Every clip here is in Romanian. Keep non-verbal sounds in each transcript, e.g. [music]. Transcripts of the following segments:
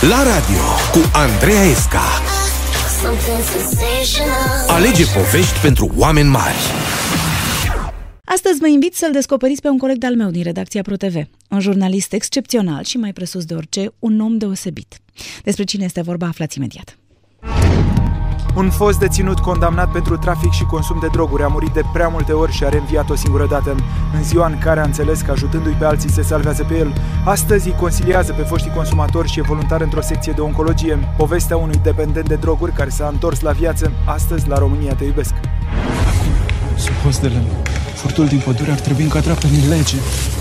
La radio cu Andreea Esca. Alege povești pentru oameni mari. Astăzi vă invit să-l descoperiți pe un coleg de-al meu din redacția ProTV. Un jurnalist excepțional și mai presus de orice, un om deosebit. Despre cine este vorba aflați imediat. Un fost deținut condamnat pentru trafic și consum de droguri a murit de prea multe ori și a reînviat o singură dată. În ziua în care a înțeles că ajutându-i pe alții se salvează pe el, astăzi îi consiliază pe foștii consumatori și e voluntar într-o secție de oncologie. Povestea unui dependent de droguri care s-a întors la viață, astăzi la România te iubesc. Supostele, furtul din pădure ar trebui încadrat pe lege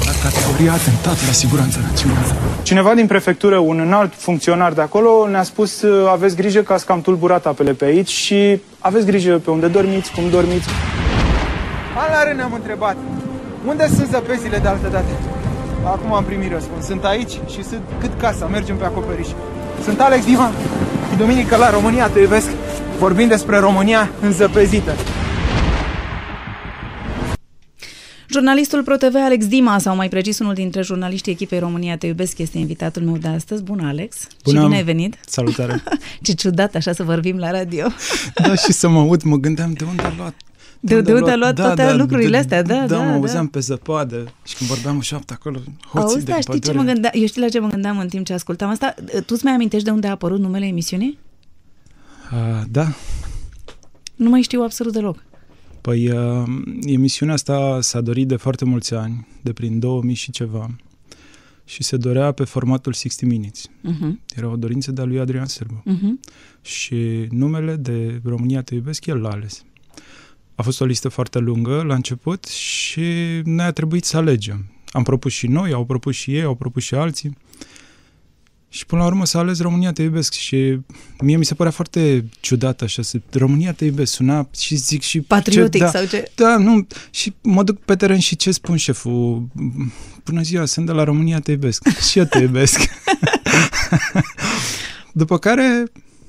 la categoria atentat la siguranța națională. Cineva din prefectură, un înalt funcționar de acolo, ne-a spus "Uh, aveți grijă că ați cam tulburat apele pe aici și aveți grijă pe unde dormiți, cum dormiți. An la rând ne-am întrebat, unde sunt zăpezile de altă dată? Acum am primit răspuns. Sunt aici și sunt cât casa, mergem pe acoperiș. Sunt Alex Divan și duminică la România te iubesc. Vorbim despre România înzăpezită. Jurnalistul ProTV Alex Dima, sau mai precis unul dintre jurnaliștii echipei România Te Iubesc, este invitatul meu de astăzi. Bună, Alex! Bună. Și bine ai venit! Salutare! [laughs] Ce ciudat așa să vorbim la radio. [laughs] da, și să mă aud, mă gândeam de unde a luat De, de unde a luat toate lucrurile astea, da, da. Da, mă da. auzeam pe zăpadă și când vorbeam în șoaptă acolo, hoții Auzi, de da, știi ce mă pădure. gândeam? Eu știi la ce mă gândeam în timp ce ascultam asta? Tu îți mai amintești de unde a apărut numele emisiunii? Uh, da, Nu mai știu absolut deloc. Păi uh, emisiunea asta s-a dorit de foarte mulți ani, de prin 2000 și ceva, și se dorea pe formatul 60 Minutes. Uh-huh, Era o dorință de-a lui Adrian Sârbu. uh-huh. și numele de România te iubesc, el l-a ales. A fost o listă foarte lungă la început și noi a trebuit să alegem. Am propus și noi, au propus și ei, au propus și alții. Și până la urmă s-a ales România te iubesc și mie mi se părea foarte ciudat așa, să, România te iubesc, suna și zic și... Patriotic ce, da, sau ce? Da, nu, și mă duc pe teren și ce spun șeful? Bună ziua, sunt de la România te iubesc. și eu te iubesc. [laughs] După care,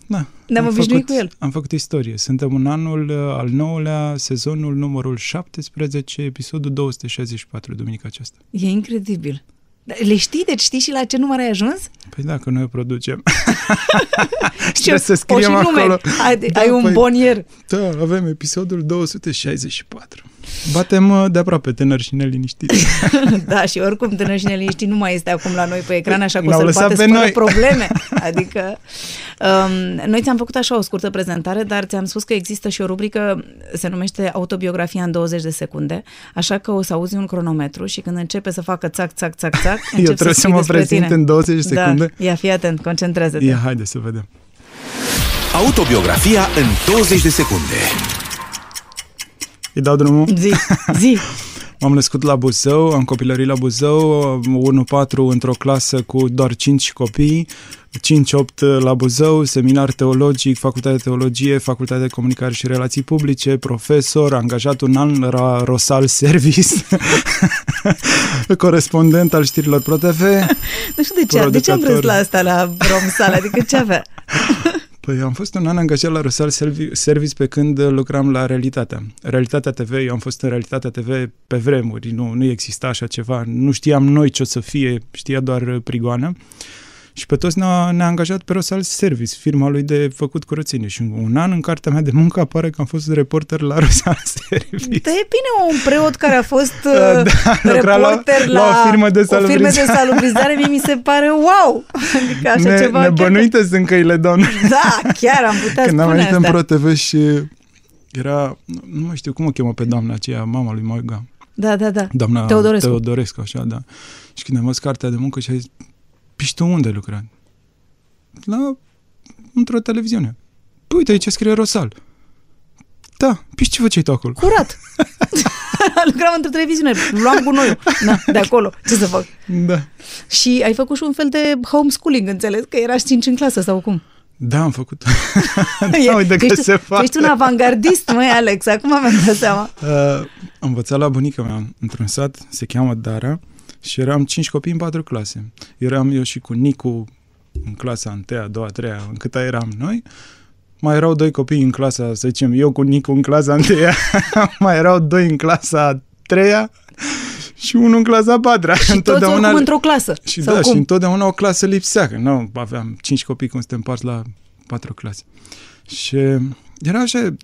na, Ne-am am obișnuit făcut, cu el. Am făcut istorie. Suntem în anul uh, al nouălea, sezonul numărul 17, episodul 264, duminica aceasta. E incredibil. Dar Le știi? Deci știi și la ce număr ai ajuns? Păi dacă noi o producem. [laughs] Și Trebuie să o scriem și numeri. acolo. Ai, Da, ai un păi- bonier. Da, avem episodul 264. Batem uh, de aproape tânăr și neliniștiți. [laughs] da, și oricum tânăr și neliniștit nu mai este acum la noi pe ecran, așa că o Ne-au să-l lăsat bateți pe fără noi. probleme. [laughs] Adică, um, noi ți-am făcut așa o scurtă prezentare, dar ți-am spus că există și o rubrică, se numește Autobiografia în 20 de secunde, așa că o să auzi un cronometru și când începe să facă țac, țac, țac, țac, [laughs] Eu încep trebuie să spui mă despre prezint tine. în 20 de secunde? Da, ia, fii atent, concentrează-te. Ia, haide să vedem. Autobiografia în 20 de secunde. Îi dau drumul? Zi, zi. [laughs] M-am născut la Buzău, am copilărit la Buzău, 1-4 într-o clasă cu doar 5 copii, 5-8 la Buzău, seminar teologic, facultate de teologie, facultate de comunicare și relații publice, profesor, angajat un an la Rosal Service, [laughs] corespondent al știrilor ProTV. [laughs] Nu știu de ce, de ce am vrut la asta la Romsal, adică ce avea? Păi am fost un an angajat la Rosal Servi- Service pe când lucram la Realitatea. Realitatea TV, eu am fost în Realitatea TV pe vremuri, nu, nu exista așa ceva, nu știam noi ce o să fie, știa doar Prigoană. Și pe toți ne-a, ne-a angajat pe Rosal Service, firma lui de făcut curățenie. Și un an în cartea mea de muncă apare că am fost reporter la [laughs] Rosal Service. Da, e bine un preot care a fost [laughs] Da, uh, lucra la- reporter la, la o firmă de o firmă de salubrizare. salubrizare, mie mi se pare wow! [laughs] Adică așa ne, ceva... ne chiar că- bănuite sunt căile Domnului. Da, chiar am putea Când am spune venit în asta. Pro TV și era, nu- nu mai știu cum o chemă pe doamna aceea, mama lui Moiga. Da, da, da. Doamna Teodorescu. Teodorescu, așa, da. Și când am văzut cartea de muncă și a zis, "Păi și tu unde lucrat? La, într-o televiziune. Păi uite, aici scrie Rosal. Da, păi și ce făceai tu acolo? Curat. [laughs] Lucram într-o televiziune, luam gunoiul. Na, de acolo. Ce să fac? Da. Și ai făcut și un fel de homeschooling, înțeles? Că erași cinci în clasă sau cum? Da, am făcut. E- [laughs] da, uite că ești, se tu face. ești un avangardist, măi, Alex, acum mi-am dat seama. Uh, am învățat la bunica mea într-un sat, se cheamă Dara, și eram cinci copii în patru clase. Eram eu și cu Nicu în clasa întâia, a doua, a treia, în câta eram noi. Mai erau doi copii în clasa, să zicem, eu cu Nicu în clasa întâia, [laughs] mai erau doi în clasa a treia și unul în clasa a patra. Și toți oricum într-o clasă. Și sau da, cum? și întotdeauna o clasă lipsea, că nu aveam cinci copii cum suntem împarți la patru clase. Și era așa,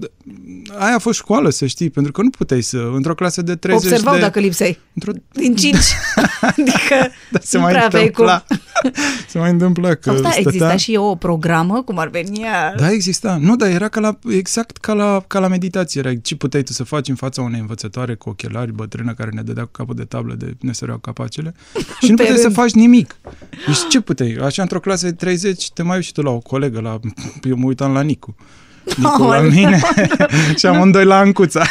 aia a fost școală, să știi, pentru că nu puteai să, într-o clasă de 30 Observau de... dacă lipseai. Într-o... Din cinci. [laughs] adică Da, se nu mai prea aveai cum. întâmpla. [laughs] se mai întâmpla că Sau da, stătea... exista și o programă, cum ar veni ea. Da, exista. Nu, dar era ca la, exact ca la, ca la meditație. Era ce puteai tu să faci în fața unei învățătoare cu ochelari, bătrână, care ne dădea cu capul de tablă de ne săreau capacele [laughs] și nu Pe puteai să rând. faci nimic. Deci [gasps] ce puteai? Așa, într-o clasă de 30, te mai uiți și tu la o colegă, la... eu mă uitam la Nicu. Nicu la Aoleu. mine [laughs] și amândoi la Ancuța.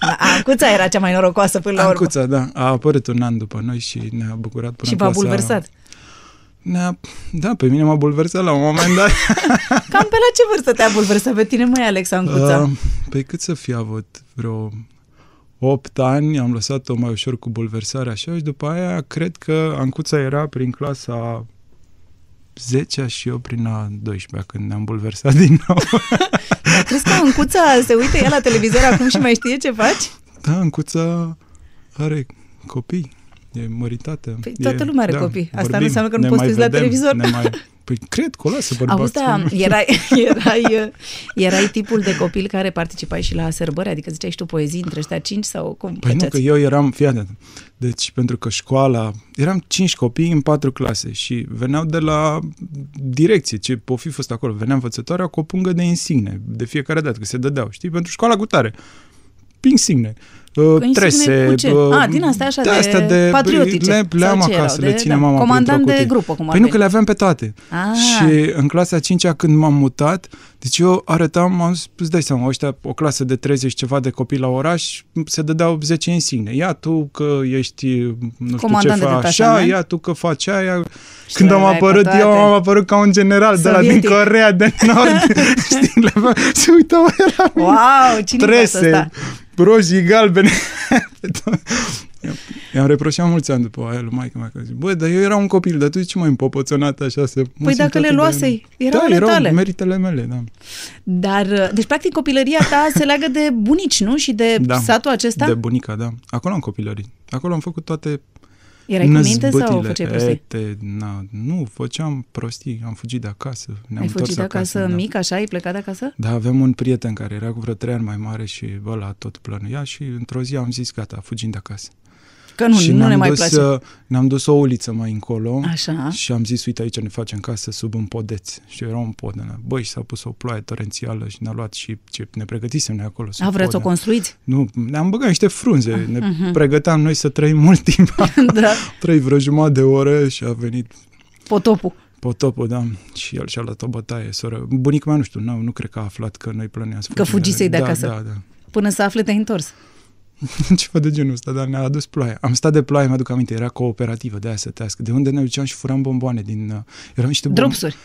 Da, [laughs] Ancuța era cea mai norocoasă până la urmă. Ancuța, da. A apărut un an după noi și ne-a bucurat până Și în v-a clasa- bulversat. Ne-a... Da, pe mine m-a bulversat la un moment dat. [laughs] Cam pe la ce vârstă te-a bulversat pe tine, măi, Alex Ancuța? Uh, pe cât să fi avut vreo 8 ani, am lăsat-o mai ușor cu bulversarea așa și după aia cred că Ancuța era prin clasa 10 și eu prin a 12 când ne-am bulversat din nou. [laughs] [laughs] Dar crezi că Ancuța se uită ea la televizor acum și mai știe ce faci? da, Ancuța are copii, e măritată. Păi e, toată lumea are copii. Asta nu înseamnă că nu ne poți mai să uiți la vedem, televizor. Ne mai... Păi cred că o lasă bărbați. Auzi, da, erai, [laughs] erai, erai tipul de copil care participai și la sărbări, adică ziceai și tu poezii între ăștia cinci sau cum Păi nu, făceați? că eu eram, fii atent, deci pentru că școala, eram cinci copii în patru clase și veneau de la direcție, ce o fi fost acolo, venea învățătoarea cu o pungă de insigne, de fiecare dată, că se dădeau, știi, pentru școala cu tare. Insigne. Uh, insigne trese, cu ce? uh, A, din astea așa de astea de patriotice. Le, le Sau am ce acasă, erau? le De- ține da, mama comandant printr-o de cutie. grupă, cum ar Păi nu, veni. că le aveam pe toate. Ah. Și în clasa a cincea când m-am mutat, deci eu arătam, am spus, îți dai seama, ăștia, o clasă de 30 ceva de copii la oraș, se dădeau 10 insigne. Ia tu că ești, nu știu Comandant ce de faci așa, detașament. ia tu că faci aia. Și Când le am aveai pe apărut, toate. eu am apărut ca un general de la din Sovietic. Corea de Nord. [laughs] știi, le aveam- [laughs] se uitau la mine. Wow, cine Trese, asta? roșii, galbene. [laughs] I-am reproșat mulți ani după aia lui maică mea că zic, bă, dar eu eram un copil, dar tu de ce m-ai împopoțonat așa? Să mă Păi simt dacă le atât de- luasei, erau da, ale erau tale. meritele mele, da. Dar, uh, deci practic copilăria ta [laughs] se leagă de bunici, nu? Și de da. satul acesta? De bunica, da. Acolo am copilărit. Acolo am făcut toate Erai cu minte sau năzbâtile. făceai prostii? Ete, na, nu, făceam prostii. Am fugit de acasă. Ne-am Ai întors fugit de acasă da. mic, așa? Ai plecat de acasă? Da, aveam un prieten care era cu vreo trei ani mai mare și ăla tot plănuia și într-o zi am zis, gata, fugim de acasă. Că nu, și nu ne-am ne mai dus, place. uh, Ne-am dus o uliță mai încolo Așa. și am zis, uite aici ne facem casă sub un podeț. Și era un pod. ăla. Băi, și s-a pus o ploaie torențială și ne-a luat și ce ne pregătisem noi acolo. sub A, vreți să o pod, da. construiți? Nu, ne-am băgat niște frunze, ne pregăteam noi să trăim mult [laughs] timp. da. Trăi vreo jumătate de oră și a venit Potopul. potopul, da, și el și-a luat o bătaie. Soră. Bunica mea, nu știu, nu, nu cred că a aflat că noi plăneam să Că fugim fugisei de da, acasă. Da, da. Până să afle te-ai întors. [laughs] Ceva de genul ăsta, dar ne-a adus ploaia. Am stat de ploaie, mă aduc aminte, era cooperativă de aia sătească, de unde ne duceam și furam bomboane din... Uh, erau niște bom- Dropsuri.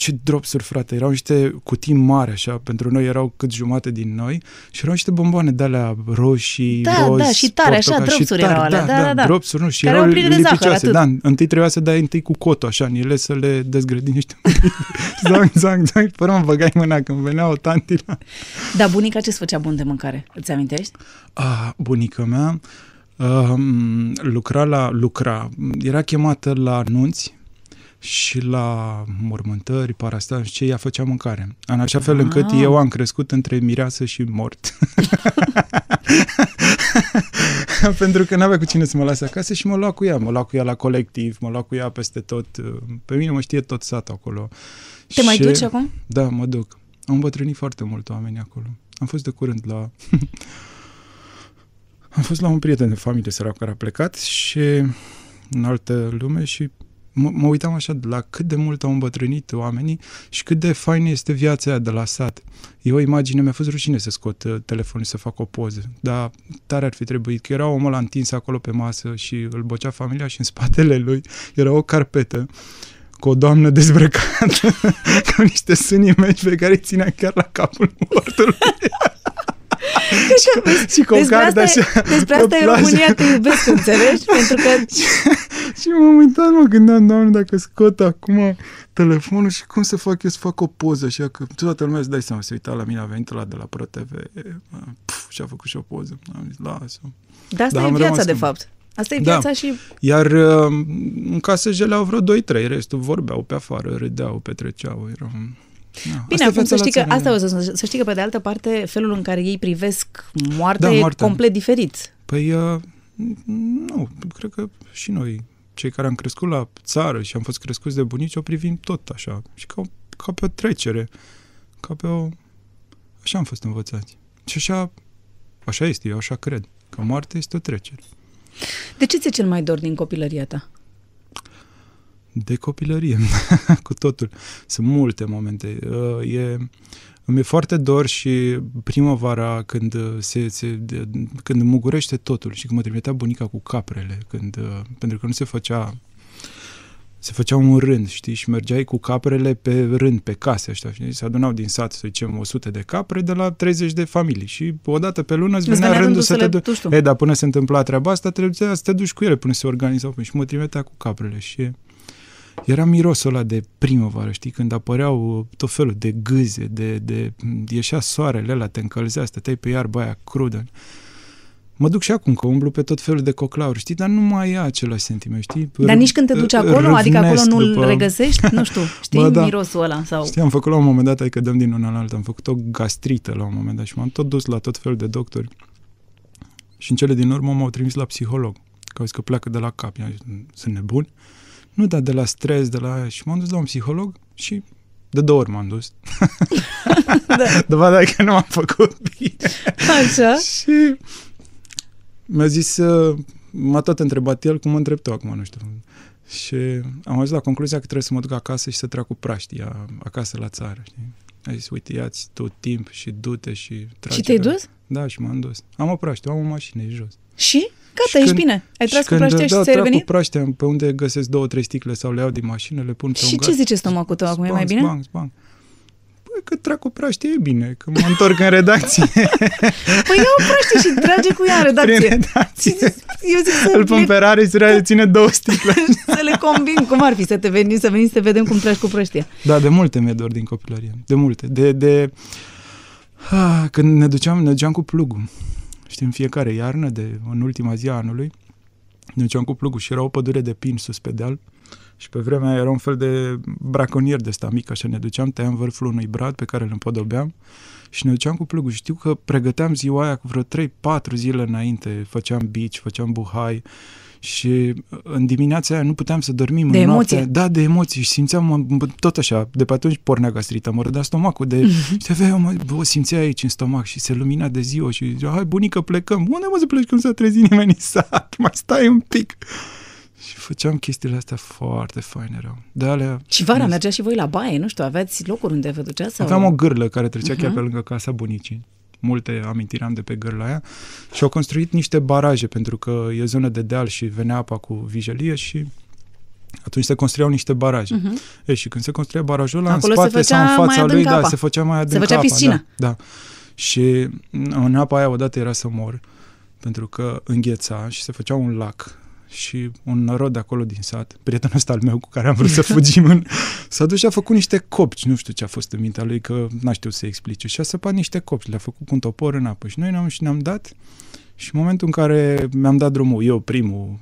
Ce dropsuri, frate, erau niște cutii mari, așa, pentru noi erau cât jumate din noi și erau niște bomboane de alea roșii, Da, roz, da, și tare, așa, portocali, și dropsuri tare, erau alea, da, da, da. dropsuri, nu, și Care erau erau pline de zahăr, lipicioase, atât. da, întâi trebuia să dai întâi cu cotul, așa, în ele să le dezgrădinești. [laughs] zang, zang, zang, fără mă băgai mâna când venea o tanti la... Dar bunica ce-ți făcea bun de mâncare? Îți amintești? A, bunica mea um, lucra la, lucra, era chemată la nunți și la mormântări, parastan și ce ea făcea mâncare. În așa fel încât Ah. eu am crescut între mireasă și mort. [laughs] Pentru că n-avea cu cine să mă lase acasă și mă lua cu ea. Mă lua cu ea la colectiv, mă lua cu ea peste tot. Pe mine mă știe tot satul acolo. Te mai duci acum? Da, mă duc. Am îmbătrânit foarte mult oamenii acolo. Am fost de curând la... [laughs] Am fost la un prieten de familie sărac care a plecat și în altă lume și mă, mă uitam așa la cât de mult au îmbătrânit oamenii și cât de faină este viața aia de la sat. E o imagine, mi-a fost rușine să scot uh, telefonul să fac o poză, dar tare ar fi trebuit, că era omul ăla întins acolo pe masă și îl băcea familia și în spatele lui era o carpetă cu o doamnă dezbrăcată, [laughs] cu niște sânii meci pe care îi ținea chiar la capul mortului. Și, și cu o Despre carte asta, așa e, despre pe asta e plajă. România, te iubesc, înțelegi? [laughs] Pentru că Și m-am uitat, mă gândeam, doamne, dacă scot acum telefonul și cum să fac eu să fac o poză, așa că toată lumea îți dai seama, se uita la mine, a venit la de la ProTV pf, și a făcut și o poză. Am zis, lasă de asta Da, e am viața, rămas de în- fapt. Asta e Da. viața și Iar uh, în casă jeleau vreo 2-3, restul vorbeau pe afară, râdeau, petreceau. Erau... Da. Bine, Asta e acum viața să la știi că țară. asta o să, să știi că pe de altă parte felul în care ei privesc moartea Da, e moartea. complet diferit. Păi, uh, nu, cred că și noi, cei care am crescut la țară și am fost crescuți de bunici, o privim tot așa. Și ca, ca pe o trecere. Ca pe o... Așa am fost învățați. Și așa, așa este, eu așa cred. Că moartea este o trecere. De ce ți-e cel mai dor din copilăria ta? De copilărie, [laughs] cu totul. Sunt multe momente. Uh, E, îmi e foarte dor și primăvara când uh, se, se, de- când mugurește totul și când mă trimitea bunica cu caprele, când, uh, pentru că nu se făcea se făcea un rând, știi, și mergeai cu caprele pe rând, pe case, ăștia, știi? Se adunau din sat, să zicem, 100 de capre de la 30 de familii și o dată pe lună îți Îți venea, venea rândul rândul să să te le duci. duci tu. E, dar până se întâmpla treaba asta, trebuia să te duci cu ele până se organizau și mă trimitea cu caprele și era mirosul ăla de primăvară, știi, când apăreau uh, tot felul de gâze, de, de ieșea soarele ăla, te încălzea, stăteai pe iarba aia crudă. Mă duc și acum că umblu pe tot felul de coclauri, știi, dar nu mai e același sentiment, știi? Dar Râ- nici când te duci acolo, adică acolo râvnesc nu-l după- regăsești? Nu știu, [laughs] știi Bă, da. mirosul ăla sau... Știi, am făcut la un moment dat, adică dăm din una la alta, am făcut o gastrită la un moment dat și m-am tot dus la tot felul de doctori. Și în cele din urmă m-au trimis la psiholog, că au zis că pleacă de la cap. I-am zis, sunt nebuni? Nu, dar de la stres, de la aia. Și m-am dus la un psiholog și de două ori m-am dus. [laughs] Da. Dovada e că nu am făcut bine. Așa? Și mi-a zis, uh, m-a tot întrebat el cum mă întreb tu acum, nu știu. Și am ajuns la concluzia că trebuie să mă duc acasă și să trag cu praștia acasă la țară, știi? A zis, uite, ia-ți tu timp și du-te și tragi. Și te-ai dus? Da, și m-am dus. Am o praștie, am o mașină, e jos. Și? Gata, Și ești când- bine. Ai tras cu când, praștia și da, ți-ai trag revenit? cu praștia, pe unde găsesc două, trei sticle sau le iau din mașină, le pun pe Și un ce gard. zice stomacul tău acum? E mai bine? Spang, spang. Păi că trag cu praștie e bine, că mă întorc în redacție. [laughs] Păi ia o praștie și trage cu ea în Prin redacție. redacție. Eu zic să Îl pun le, pe rare și rare ține două sticle. [laughs] să le combin. Cum ar fi să te veni, să veni să te vedem cum tragi cu praștia? Da, de multe mi-e dor din copilărie. De multe. De, de... Ah, când ne duceam, ne duceam cu plugul. Știi, în fiecare iarnă, de, în ultima zi a anului, ne duceam cu plugul și era o pădure de pin sus pe deal și pe vremea aia era un fel de braconier de ăsta mic, așa ne duceam, tăiam vârful unui brad pe care îl împodobeam și ne duceam cu plugul. Știu că pregăteam ziua aia cu vreo 3-4 zile înainte, făceam bici, făceam buhai și în dimineața aia nu puteam să dormim De în emoție. noaptea. Da, de emoții și simțeam mă- tot așa, de pe atunci pornea gastrita, mă rădea stomacul de, și aveai, mă, o simțea aici în stomac și se lumina de ziua și zicea, hai bunică plecăm, unde mă să pleci când s-a trezit nimeni în sat, mai stai un pic. Și făceam chestiile astea foarte faine erau. De alea, Și vara mergea și voi la baie, nu știu, aveați locuri unde vă duceați? Sau... Aveam o gârlă care trecea Mhm. chiar pe lângă casa bunicii. Multe amintiri am de pe gârla aia. Și au construit niște baraje, pentru că e zonă de deal și venea apa cu vijelie și atunci se construiau niște baraje. Mhm. E, și când se construia barajul ăla, Acolo în se spate sau făcea în mai fața lui, adâncă da, apa. se făcea mai adâncă făcea apa, piscină. Da, da. Și în apa aia odată era să mor, pentru că îngheța și se făcea un lac și un nărod de acolo din sat, prietenul ăsta al meu cu care am vrut să fugim, în, [laughs] s-a dus și a făcut niște copci, nu știu ce a fost în mintea lui, că n-a știut să explice, și a săpat niște copci, le-a făcut cu un topor în apă și noi ne-am, și ne-am dat și în momentul în care mi-am dat drumul, eu primul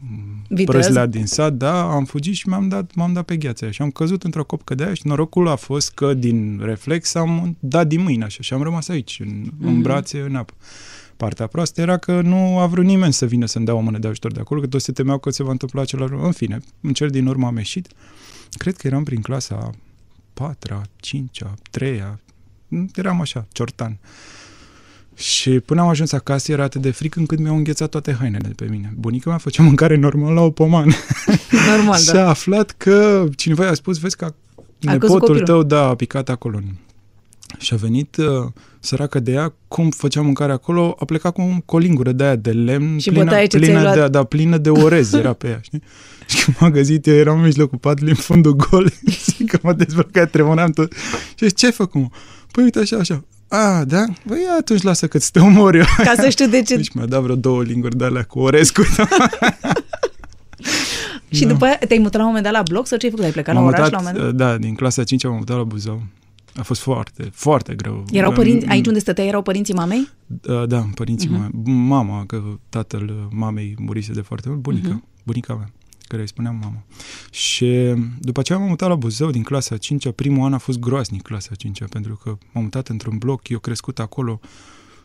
Viteaz. prăsleat din sat, da, am fugit și mi-am dat, m-am dat pe gheața aia și am căzut într-o copcă de aia și norocul a fost că din reflex am dat din mâini așa și am rămas aici, în, mm-hmm. în Mhm. brațe, în apă. Partea proastă era că nu a vrut nimeni să vină să-mi dea o mână de ajutor de acolo, că toți se temeau că se va întâmpla același lucru. În fine, în cel din urmă am ieșit. Cred că eram prin clasa 4 5 3 eram așa, ciortan. Și până am ajuns acasă era atât de fric încât mi-au înghețat toate hainele de pe mine. Bunica mea făcea mâncare normal la o pomană. [laughs] Normal, [laughs] și da. a aflat că cineva i-a spus, vezi că căzut nepotul copilul. tău, da, a picat acolo. Și a venit uh, săracă de ea, cum făcea mâncare acolo, a plecat cu o colingură de aia de lemn, Și plină, bătaie ce plină, ți-ai luat. de, da, plină de orez era pe ea, știi? [laughs] Și când m-a găsit, eu eram în mijlocul patului, în fundul gol, [laughs] și că mă dezbrăcat, tremuram tot. Și zice, ce ai făcut, mă? Păi uite așa, așa. A, da? Băi, atunci lasă că ți te omor eu. Ca să știu de ce. Deci mi-a dat vreo două linguri de alea cu Orescu. [laughs] Și Da. după aia te-ai mutat la un moment dat la bloc sau ce ai făcut? Ai plecat la M-am oraș mutat, la un moment dat? Da, din clasa 5 am mutat la Buzău. A fost foarte, foarte greu. Erau Mm, părinți, aici unde stăteai erau părinții mamei? Da, da părinții Mhm. uh-huh. mei. Mama, că tatăl mamei murise de foarte mult, bunica, Mhm. uh-huh. bunica mea, care îi spuneam mama. Și după aceea m-am mutat la Buzău din clasa 5 primul an a fost groaznic clasa 5 pentru că m-am mutat într-un bloc, eu crescut acolo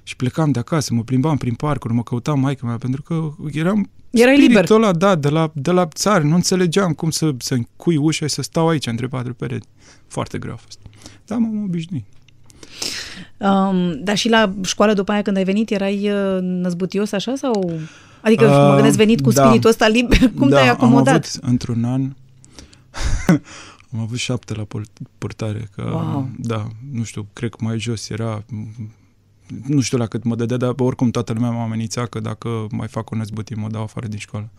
și plecam de acasă, mă plimbam prin parcuri, mă căutam maica mea, pentru că eram Erai liber. spiritul ăla, da, de la, de la țară, nu înțelegeam cum să, să încui ușa și să stau aici între patru pereți. Foarte greu a fost. Da, m-am obișnuit. Um, dar și la școală după aia când ai venit erai uh, năzbutios așa sau... Adică Uh, mă gândesc venit cu da. spiritul ăsta liber, [laughs] cum da, te-ai acomodat? am avut într-un an [laughs] am avut șapte la pur- purtare, că, Wow. da, nu știu, cred că mai jos era, nu știu la cât mă dădea, dar oricum toată lumea m-a amenințat că dacă mai fac o năzbătire mă dau afară din școală.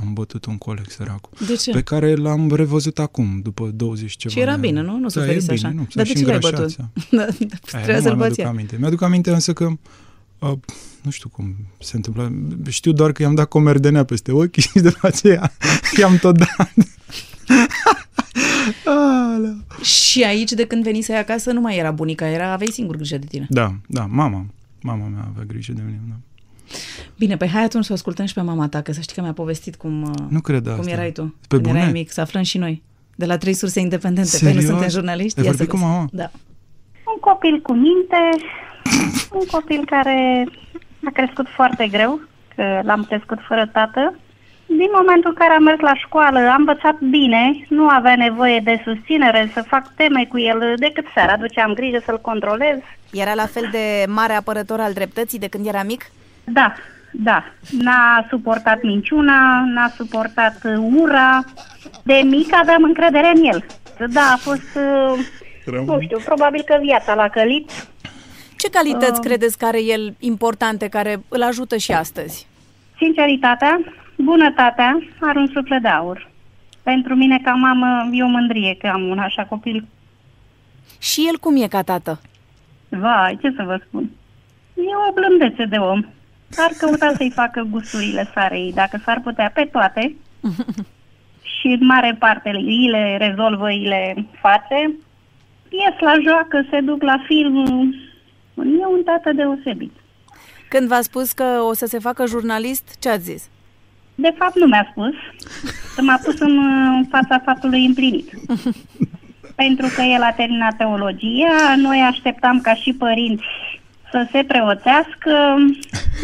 Am bătut un coleg, săracul, De ce? pe care l-am revăzut acum, după 20 ceva Și era de ani. bine, nu? Nu da, suferiți e așa. bine, nu, Dar s-a de și ce l-ai îngrășat, bătut? s-a- Da, [laughs] Aia Trebuia nu să-l mai băți mi-aduc el. aminte. Mi-aduc aminte însă că uh, nu știu cum se întâmplă. Știu doar că i-am dat comerdenea peste ochi [laughs] și după aceea i-am tot dat. [laughs] Alea. Și aici, de când venisei acasă, nu mai era bunica, era, aveai singur grijă de tine. da, da, mama. Mama mea avea grijă de mine. Da. Bine, păi hai atunci să o ascultăm și pe mama ta, că să știi că mi-a povestit cum, uh, Nu cred cum asta. erai tu. Pe când bune? erai mic, să aflăm și noi. De la trei surse independente. Păi nu Serios? suntem jurnaliști. Ai Ia să vorbit cu vezi. mama? Da. Un copil cu minte, [laughs] un copil care a crescut foarte greu, că l-am crescut fără tată. Din momentul în care am mers la școală, am învățat bine, nu avea nevoie de susținere, să fac teme cu el decât seara. Duceam grijă să-l controlez. Era la fel de mare apărător al dreptății de când era mic? Da, da. N-a suportat minciuna, n-a suportat uh, ura. De mic aveam încredere în el. Da, a fost, uh, nu știu, probabil că viața l-a călit. Ce calități Uh. credeți că are el importante care îl ajută și astăzi? Sinceritatea, bunătatea are un suflet de aur. Pentru mine, ca mamă, e o mândrie că am un așa copil. Și el cum e ca tată? Vai, ce să vă spun. E o blândețe de om. Ar căuta să-i facă gusturile sarei, dacă s-ar putea, pe toate. [laughs] și în mare parte îi le rezolvă, îi le face. Ies la joacă, se duc la film. E un tată deosebit. Când v-a spus că o să se facă jurnalist, ce ați zis? De fapt, nu mi-a spus. Că m-a pus în, în fața faptului împlinit. [laughs] Pentru că el a terminat teologia, noi așteptam ca și părinți să se preoțească.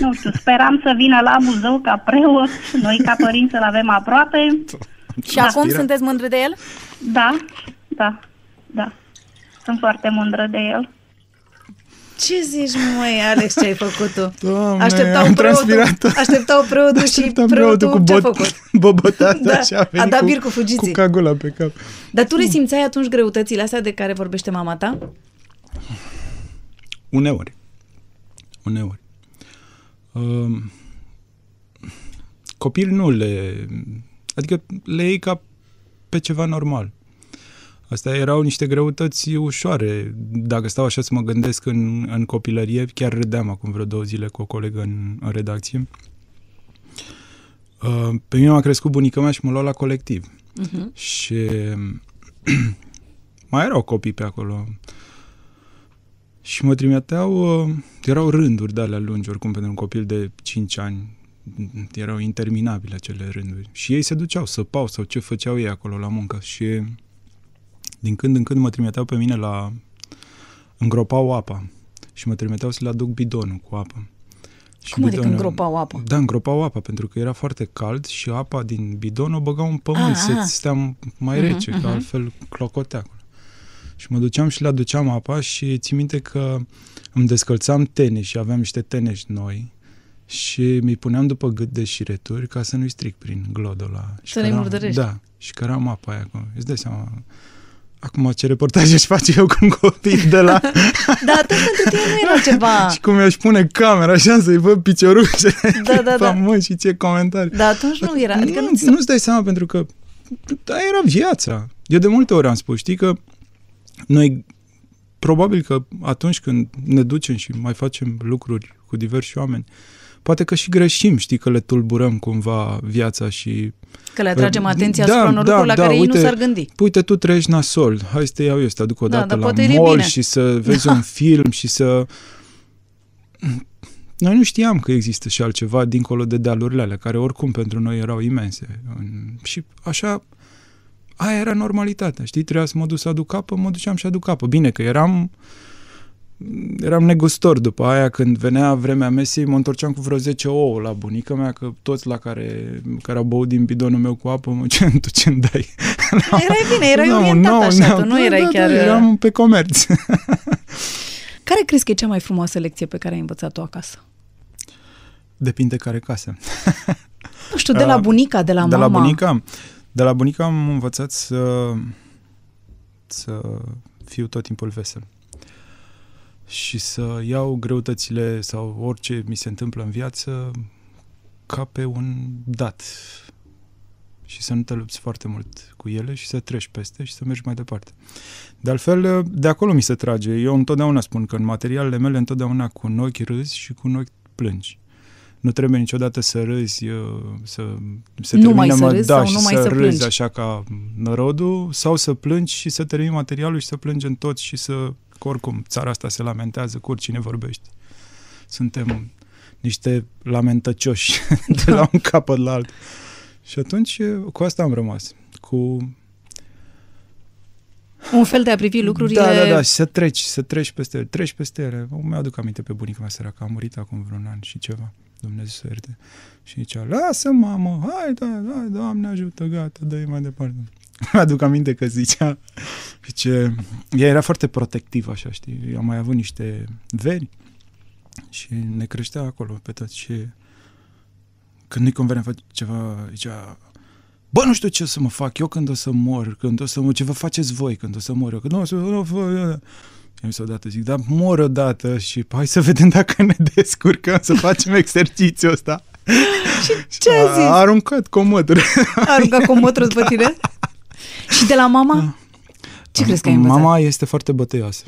Nu știu, speram să vină la Buzău ca preot, noi ca părinți să-l avem aproape. Și Da. acum sunteți mândri de el? Da, da, da. Sunt foarte mândră de el. Ce zici, măi, Alex, ce ai făcut tu? Doamne, Așteptau am preotul, transpirat. așteptau preotul și Așteptam preotul, cu ce-a bot, făcut? [laughs] bobotat Da, și a a venit dat cu, bir cu fugiții. cu cagula pe cap. Dar tu resimțeai atunci greutățile astea de care vorbește mama ta? Uneori. Uneori. Um, copil nu le... Adică le iei ca pe ceva normal. Astea erau niște greutăți ușoare. Dacă stau așa să mă gândesc în, în copilărie, chiar râdeam acum vreo două zile cu o colegă în, în redacție. Uh, pe mine m-a crescut bunica mea și mă lua la colectiv. Uh-huh. Și [clears throat] mai erau copii pe acolo. Și mă trimiteau, uh, erau rânduri de alea lungi, oricum pentru un copil de 5 ani, erau interminabile acele rânduri. Și ei se duceau, săpau sau ce făceau ei acolo la muncă. Și din când în când mă trimiteau pe mine la... îngropau apa și mă trimiteau să le aduc bidonul cu apă. Și Cum adică bidonul- îngropau apa? Da, îngropau apa, pentru că era foarte cald și apa din bidon o băgau în pământ, Ah, să ah. stea mai Mhm, rece, că altfel clocotea acolo. Și mă duceam și le aduceam apa și țin minte că îmi descălțam tene și aveam niște tenești noi și mi puneam după gât de șireturi ca să nu-i stric prin glodul ăla. Și Să nu-i căram- murdărești. Da, și căram apa aia acolo. Îți dai seama, acum ce reportaje își face eu cu un copil de la... [laughs] Dar atunci pentru tine nu era ceva... [laughs] și cum mi-aș pune camera așa să-i văd piciorușele Da, [laughs] da, da. Mă, și ce comentarii. Dar atunci nu era... Adică nu, ți nu, nu-ți dai seama pentru că da, era viața. Eu de multe ori am spus, știi că noi probabil că atunci când ne ducem și mai facem lucruri cu diversi oameni, poate că și greșim, știi, că le tulburăm cumva viața și... Că le atragem atenția Da, asupra unor da, lucruri la da, care ei uite, nu s-ar gândi. Uite, tu trăiești nasol, hai să te iau eu, să te aduc o Da, dată dar la poate e mall bine. și să vezi un [laughs] film și să... Noi nu știam că există și altceva dincolo de dealurile alea, care oricum pentru noi erau imense. În- Și așa, aia era normalitatea, știi? Trebuia să mă duc să aduc apă, mă duceam și aduc apă. Bine că eram eram negustor după aia când venea vremea mesei, mă întorceam cu vreo 10 ouă la bunica mea, că toți la care, care au băut din bidonul meu cu apă, mă, [laughs] ce tu ce dai? Erai bine, erai Da, orientat nou, așa, nou, tu nu da, erai da, chiar... uh, Da, eram pe comerț. [laughs] Care crezi că e cea mai frumoasă lecție pe care ai învățat-o acasă? Depinde care casă. Nu știu, de la [laughs] Uh, bunica, de la de mama. la bunica? De la bunica am învățat să, să fiu tot timpul vesel. Și să iau greutățile sau orice mi se întâmplă în viață ca pe un dat. Și să nu te lupți foarte mult cu ele și să treci peste și să mergi mai departe. De altfel, de acolo mi se trage. Eu întotdeauna spun că în materialele mele întotdeauna cu un ochi râzi și cu un ochi plângi. Nu trebuie niciodată să râzi, uh, să se Numai termine, să mă- râzi da, sau și numai să să râzi plângi? așa ca nărodul, sau să plângi și să termini materialul și să plângem toți și să, că oricum, țara asta se lamentează cu oricine vorbește. Suntem niște lamentăcioși [laughs] de la un capăt la altul. Și atunci cu asta am rămas. Cu Un fel de a privi lucrurile... da, da, da, și să treci, să treci peste ele. Treci peste ele. O mi-aduc aminte pe bunica mea săracă, a murit acum vreun an și ceva. Dumnezeu să ierte. Și zicea, lasă mamă, hai, da, hai, Doamne ajută, gata, dă mai departe. Mi-aduc aminte că zicea, zice, ea era foarte protectivă, așa, știi, eu am mai avut niște veri și ne creștea acolo pe toți și când nu-i convenea face ceva, zicea, Bă, nu știu ce o să mă fac eu când o să mor, când o să mor, ce vă faceți voi când o să mor eu, că nu o să, nu, nu, eu mi odată zic, da, mor odată și hai să vedem dacă ne descurcăm să facem [laughs] exercițiul ăsta. Și ce a zis? A aruncat comodul. A aruncat comodul după tine? [laughs] Și de la mama? Ce crezi că ai învățat? Mama este foarte bătăioasă.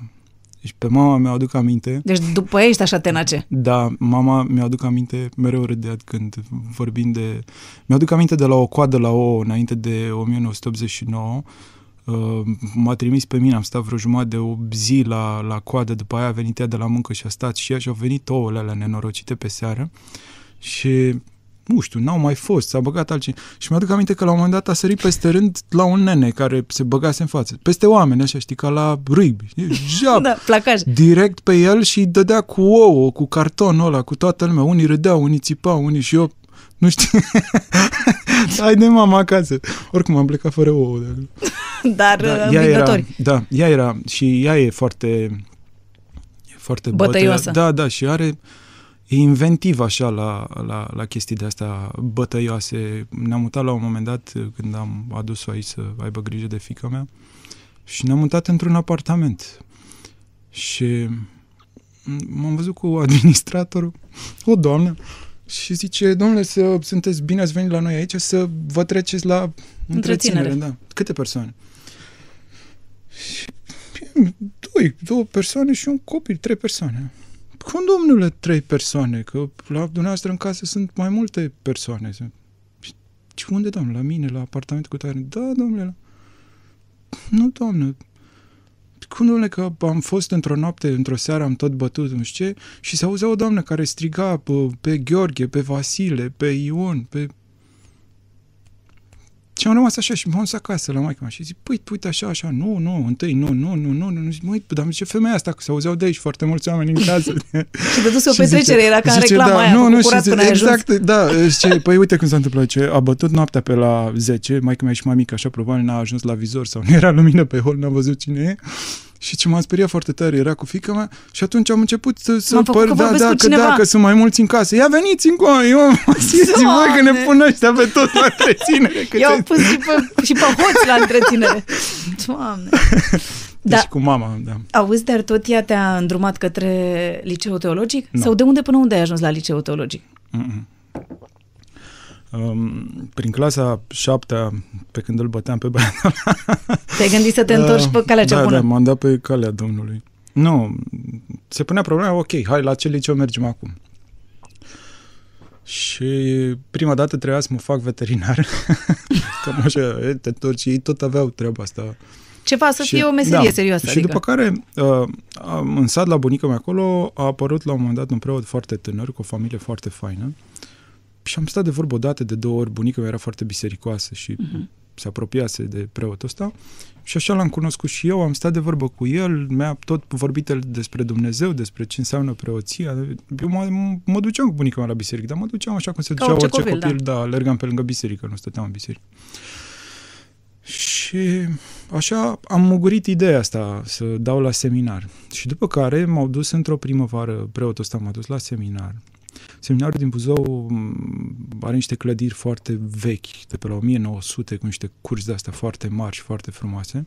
Deci pe mama mi-o aduc aminte, Deci după ea ești așa tenace. da, mama mi-o aduc aminte, mereu râdea când vorbim de... Mi-aduc aminte de la o coadă la o înainte de 1989, uh, m-a trimis pe mine, am stat vreo jumătate de o zi la, la coadă, după aia a venit ea de la muncă și a stat și ea și au venit ouăle alea nenorocite pe seară și nu știu, n-au mai fost, s-a băgat altcineva. Și mi-aduc aminte că la un moment dat a sărit peste rând la un nene care se băgase în față. Peste oameni, așa, știi, ca la râibi. Jap, [laughs] Da, placaj. direct pe el și îi dădea cu ouă, cu cartonul ăla, cu toată lumea. Unii râdeau, unii țipau, unii și eu, nu știu, [laughs] hai de mama acasă. Oricum am plecat fără ouă. De acolo. [laughs] Dar Da, da, ea era, învingători. da, ea era și ea e foarte e foarte Bătăioasă. bătăio- Da, da, și are e inventiv așa la, la, la chestii de astea bătăioase. Ne-am mutat la un moment dat când am adus-o aici să aibă grijă de fica mea și ne-am mutat într-un apartament. Și m-am văzut cu administratorul, o doamnă, și zice, domnule, să sunteți bine ați venit la noi aici să vă treceți la întreținere. Întreținere. Da. Câte persoane? Și, doi, două persoane și un copil, trei persoane. Cum, domnule, trei persoane? Că la dumneavoastră în casă sunt mai multe persoane. Și unde, domnule? La mine, la apartament cu tare? Da, domnule. la- Nu, domnule. Cum, domnule, că am fost într-o noapte, într-o seară, am tot bătut, nu știu ce, și se auzea o doamnă care striga pe, pe Gheorghe, pe Vasile, pe Ion, pe... Și am rămas așa și m-am dus acasă la maică mea și zic, păi, uite așa, așa, nu, nu, întâi, nu, nu, nu, nu, nu, nu, zic, măi, dar ce femeia asta, că se auzeau de aici foarte mulți oameni în casă. [laughs] Și de dus o [laughs] Și zice- petrecere, era ca în zice, reclama da, aia, nu, făcut nu, curat și până zice, ai ajuns. exact, da, [laughs] zice, păi uite cum s-a întâmplat, ce a bătut noaptea pe la 10, mai mea e și mai mică, așa probabil n-a ajuns la vizor sau nu era lumină pe hol, n-a văzut cine e. Și ce m-a speriat foarte tare era cu fica mea și atunci am început să, să M-am făcut că da, vorbesc da, cu că cineva. da, că sunt mai mulți în casă. Ia veniți încoa, eu mă zic, voi că ne Doamne! pun ăștia pe tot la întreținere. Că Eu am te- pus și pe, și pe hoți la întreținere. Doamne. [laughs] Deci Da. cu mama, da. Auzi, dar tot ea te-a îndrumat către liceu teologic? Nu. Sau de unde până unde ai ajuns la liceu teologic? Mm-mm. Um, prin clasa șaptea, pe când îl băteam pe băiat Te-ai gândit să te întorci pe calea cea da, bună? Da, m-am dat pe calea Domnului. Nu, se punea problema, ok, hai, la ce liceu mergem acum? Și prima dată trebuia să mă fac veterinar. [laughs] Cam așa, e, te întorci, ei tot aveau treaba asta. Ceva să fie o meserie da, serioasă. Și adică. după care, uh, am- în sat la bunica mea acolo, a apărut la un moment dat un preot foarte tânăr, cu o familie foarte faină. Și am stat de vorbă o dată, de două ori, bunica mea era foarte bisericoasă și Mhm. se apropiase de preotul ăsta. Și așa l-am cunoscut și eu, am stat de vorbă cu el, mi-a tot vorbit el despre Dumnezeu, despre ce înseamnă preoția. Eu mă, mă duceam cu bunica mea la biserică, dar mă duceam așa cum se Ca ducea orice orice, copil, copil, da. alergam pe lângă biserică, nu stăteam în biserică. Și așa am mugurit ideea asta să dau la seminar. Și după care m-au dus într-o primăvară, preotul ăsta m-a dus la seminar. Seminarul din Buzău m, are niște clădiri foarte vechi, de pe la 1900, cu niște curți de astea foarte mari și foarte frumoase.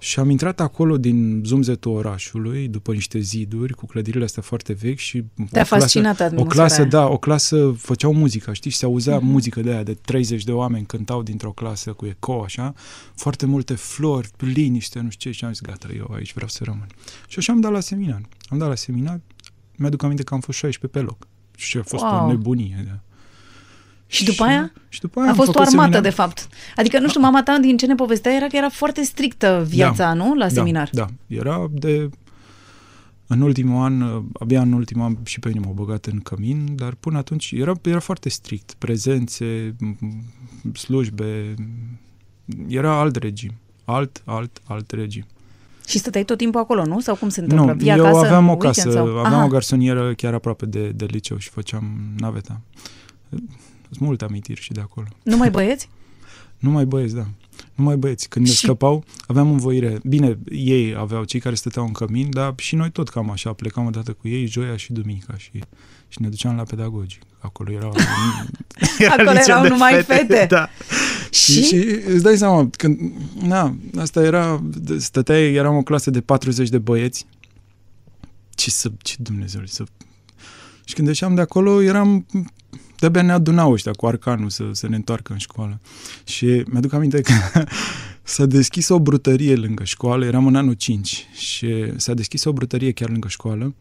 Și am intrat acolo din zumzetul orașului, după niște ziduri, cu clădirile astea foarte vechi și... Te-a o clasă- fascinat o atmosfera clasă, aia. da, o clasă făceau muzică, știi, și se auzea Mhm. mm-hmm. muzică de aia, de 30 de oameni cântau dintr-o clasă cu eco, așa, foarte multe flori, liniște, nu știu ce, și am zis, gata, eu aici vreau să rămân. Și așa am dat la seminar. Am dat la seminar, mi-aduc aminte că am fost 16 pe loc. Și a fost Wow. o nebunie, da. Și după aia? Și după aia A am fost o făcut armată, seminar. de fapt. Adică, nu știu, mama ta din ce ne povestea era că era foarte strictă viața, nu? La seminar. Da, da. Era de... În ultimul an, abia în ultimul an și pe mine m-au băgat în cămin, dar până atunci era, era foarte strict. Prezențe, m- slujbe, era alt regim. Alt, alt, alt regim. Și stăteai tot timpul acolo, nu? Sau cum se întâmplă? Nu, Vii eu acasă aveam în o weekend casă, sau? aveam Aha. o garsonieră chiar aproape de, de liceu și făceam naveta. Sunt multe amintiri și de acolo. Numai băieți? [laughs] Numai băieți, da. Numai băieți. Când ne Și- scăpau, aveam învoire. Bine, ei aveau cei care stăteau în cămin, dar și noi tot cam așa. Plecam odată cu ei, joia și duminica și, și ne duceam la pedagogic. Acolo erau... [laughs] Acolo liceu erau de numai fete. Da. Și? Și, și îți dai seama, când, na, asta era, stăteai, eram o clasă de 40 de băieți. Ce să, ce Dumnezeu, să... Și când ieșeam de acolo, eram, de-abia ne adunau ăștia cu arcanul să, să ne întoarcă în școală. Și mi-aduc aminte că [laughs] s-a deschis o brutărie lângă școală, eram în anul 5 și s-a deschis o brutărie chiar lângă școală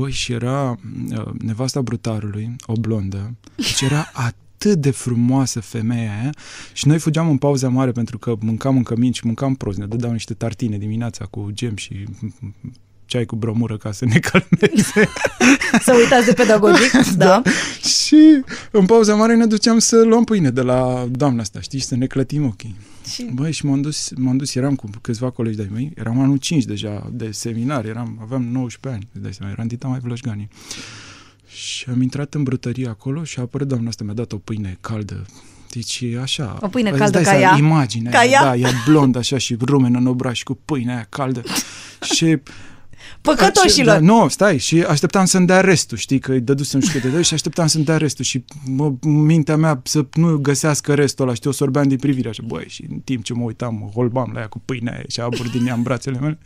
Băi, și era uh, nevasta brutarului, o blondă, deci era atât de frumoasă femeia aia și noi fugeam în pauza mare pentru că mâncam în cămin și mâncam prost, ne dădeau niște tartine dimineața cu gem și ceai cu bromură ca să ne calmeze. [laughs] Să uitați de pedagogic, [laughs] da. și în pauza mare ne duceam să luăm pâine de la doamna asta, știi, și să ne clătim ochii. Și Băi, și m-am dus, m-am dus, eram cu câțiva colegi de-ai mei, eram anul 5 deja de seminar, eram, aveam 19 ani, îți dai seama, eram dita mai vlășganii. Și am intrat în brutărie acolo și a apărut doamna asta, mi-a dat o pâine caldă. Deci e așa. O pâine îți caldă dai ca seama, ea? Imaginea Ca aia, ea? Da, ea blond așa și rumenă în obraj cu pâinea aia caldă. [laughs] și păcătoșilor. da, nu, stai, și așteptam să-mi dea restul, știi, că îi dădusem și câte de și așteptam să-mi dea restul și mă, mintea mea să nu găsească restul ăla, știu, o sorbeam din privire așa, băi, și în timp ce mă uitam, mă holbam la ea cu pâinea aia și abur din ea în brațele mele,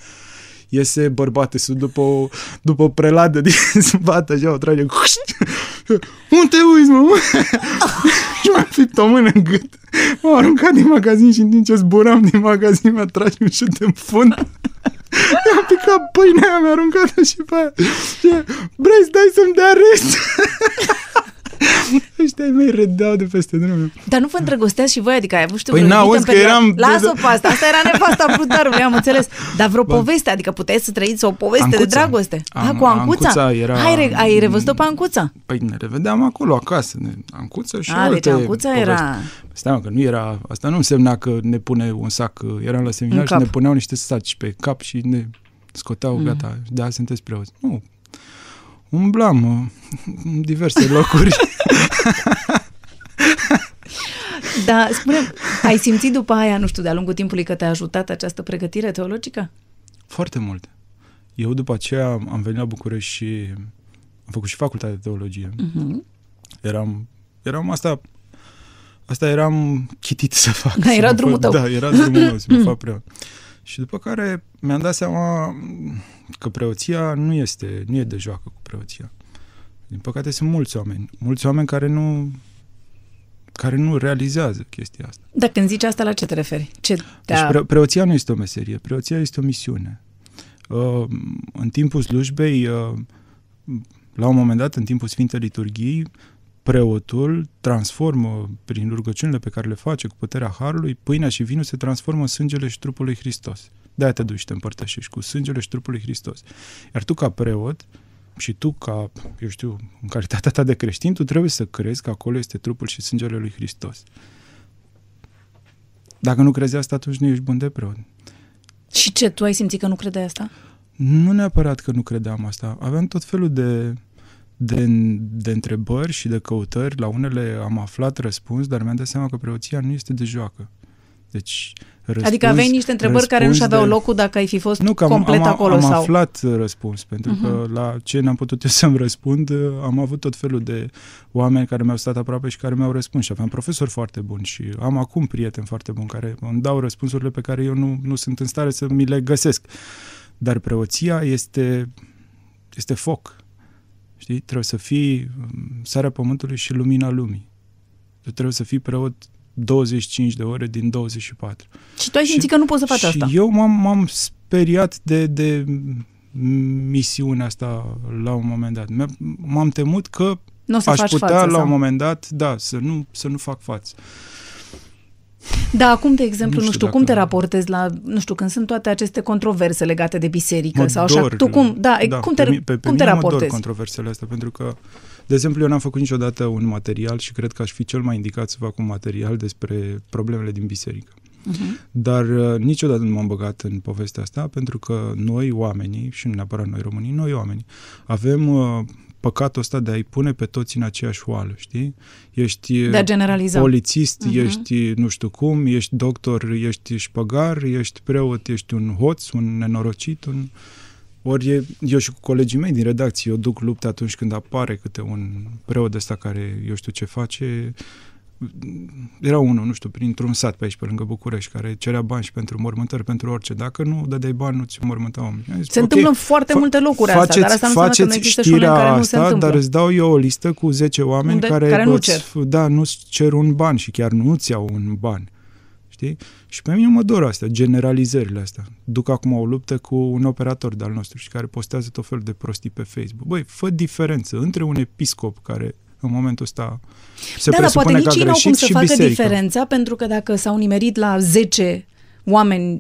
iese bărbatul sus după o, după o preladă din [laughs] spate, așa, o trage, unde te uiți, mă? și m-a fipt o mână în gât. M-a aruncat din magazin și în timp ce zburam din magazin mi-a tras un șut în fund. [laughs] Mi-a picat pâinea aia, mi-a aruncat și pe aia. Și, Vrei să dai să-mi dea rest? [laughs] [laughs] Ăștia ai mei râdeau de peste drum. Dar nu vă îndrăgosteați și voi? Adică ai avut și tu Păi vreo n-auzi iubită că în perioada- eram- Lasă-o pe asta, asta era nevasta brutarului, am înțeles. Dar vreo poveste, adică puteai să trăiți o poveste de Ancuța. dragoste. Am- ah, cu Ancuța? Ancuța era- Hai, re- ai revăzut-o pe Ancuța? Păi ne revedeam acolo acasă, ne, Ancuță și A, alte deci Ancuța povesti. era... Stai mă, că nu era, asta nu însemna că ne pune un sac, eram la seminar În și cap. ne puneau niște saci pe cap și ne scoteau, Mm. gata, da, sunteți preoți. Nu, umblam uh, în diverse locuri. [laughs] Dar spune, ai simțit după aia, nu știu, de-a lungul timpului că te-a ajutat această pregătire teologică? Foarte mult. Eu după aceea am venit la București și am făcut și facultatea de teologie. Mhm. Eram, eram asta, asta eram chitit să fac. Da, să era mă drumul fac- tău. Da, era drumul meu să mă [laughs] fac preot. Și după care mi-am dat seama că preoția nu este, nu e de joacă cu preoția. Din păcate sunt mulți oameni, mulți oameni care nu care nu realizează chestia asta. Dar când zici asta, la ce te referi? Ce Deci te-a... pre- preoția nu este o meserie, preoția este o misiune. Uh, în timpul slujbei, uh, la un moment dat, în timpul Sfintei Liturghii, preotul transformă, prin rugăciunile pe care le face cu puterea Harului, pâinea și vinul se transformă în sângele și trupul lui Hristos. De-aia te duci și te împărtășești cu sângele și trupul lui Hristos. Iar tu, ca preot, și tu, ca, eu știu, în calitatea ta de creștin, tu trebuie să crezi că acolo este trupul și sângele lui Hristos. Dacă nu crezi asta, atunci nu ești bun de preot. Și ce, tu ai simțit că nu credeai asta? Nu neapărat că nu credeam asta. Aveam tot felul de, de, de întrebări și de căutări. La unele am aflat răspuns, dar mi-am dat seama că preoția nu este de joacă. Deci, răspuns, adică aveai niște întrebări care nu și-aveau de... locul dacă ai fi fost nu, că complet am, acolo am sau... aflat răspuns, pentru uh-huh. că Mhm. la ce n-am putut eu să-mi răspund, am avut tot felul de oameni care mi-au stat aproape și care mi-au răspuns și aveam profesori foarte buni și am acum prieteni foarte buni care îmi dau răspunsurile pe care eu nu, nu sunt în stare să mi le găsesc. Dar preoția este, este foc. Știi? Trebuie să fii um, sarea pământului și lumina lumii. Tu trebuie să fii preot 25 de ore din 24. Și tu ai simțit că nu poți să faci și asta. eu m-am, m-am speriat de, de misiunea asta la un moment dat. Mi-a- M-am temut că Nu o să aș faci putea față, la sau... un moment dat, da, să nu, să nu fac față. Da, acum, de exemplu, Nu nu știu știu, cum te dacă- raportezi la, nu știu, când sunt toate aceste controverse legate de biserică Mă sau așa, dor, tu cum, da, da cum te, pe, mi- pe, pe cum te mine mă dor raportezi? controversele astea, pentru că, de exemplu, eu n-am făcut niciodată un material și cred că aș fi cel mai indicat să fac un material despre problemele din biserică. Uh-huh. Dar uh, niciodată nu m-am băgat în povestea asta, pentru că noi, oamenii, și nu neapărat noi românii, noi oamenii, avem uh, păcatul ăsta de a-i pune pe toți în aceeași oală, știi? Ești De a generaliza. polițist, Mhm. uh-huh. ești nu știu cum, ești doctor, ești șpăgar, ești preot, ești un hoț, un nenorocit, un... Ori e, eu și cu colegii mei din redacție, eu duc lupte atunci când apare câte un preot ăsta care, eu știu ce face, era unul, nu știu, printr-un sat pe aici, pe lângă București, care cerea bani și pentru mormântări, pentru orice. Dacă nu dădeai bani, nu ți mormântau oamenii. Am zis, Se ok, întâmplă în foarte fa- multe locuri asta, dar asta nu înseamnă că nu faceți există și unele în știrea care nu se asta, întâmplă. dar îți dau eu o listă cu 10 oameni Unde- care, care nu îți, cer. Da, nu-ți cer un ban și chiar nu-ți iau un ban. Știi? Și pe mine mă dor astea, generalizările astea. Duc acum o luptă cu un operator de-al nostru și care postează tot felul de prostii pe Facebook. Băi, fă diferență între un episcop care în momentul ăsta se da, dar presupune poate că nici a ei n-au cum greșit să și facă biserica. diferența, pentru că dacă s-au nimerit la 10 oameni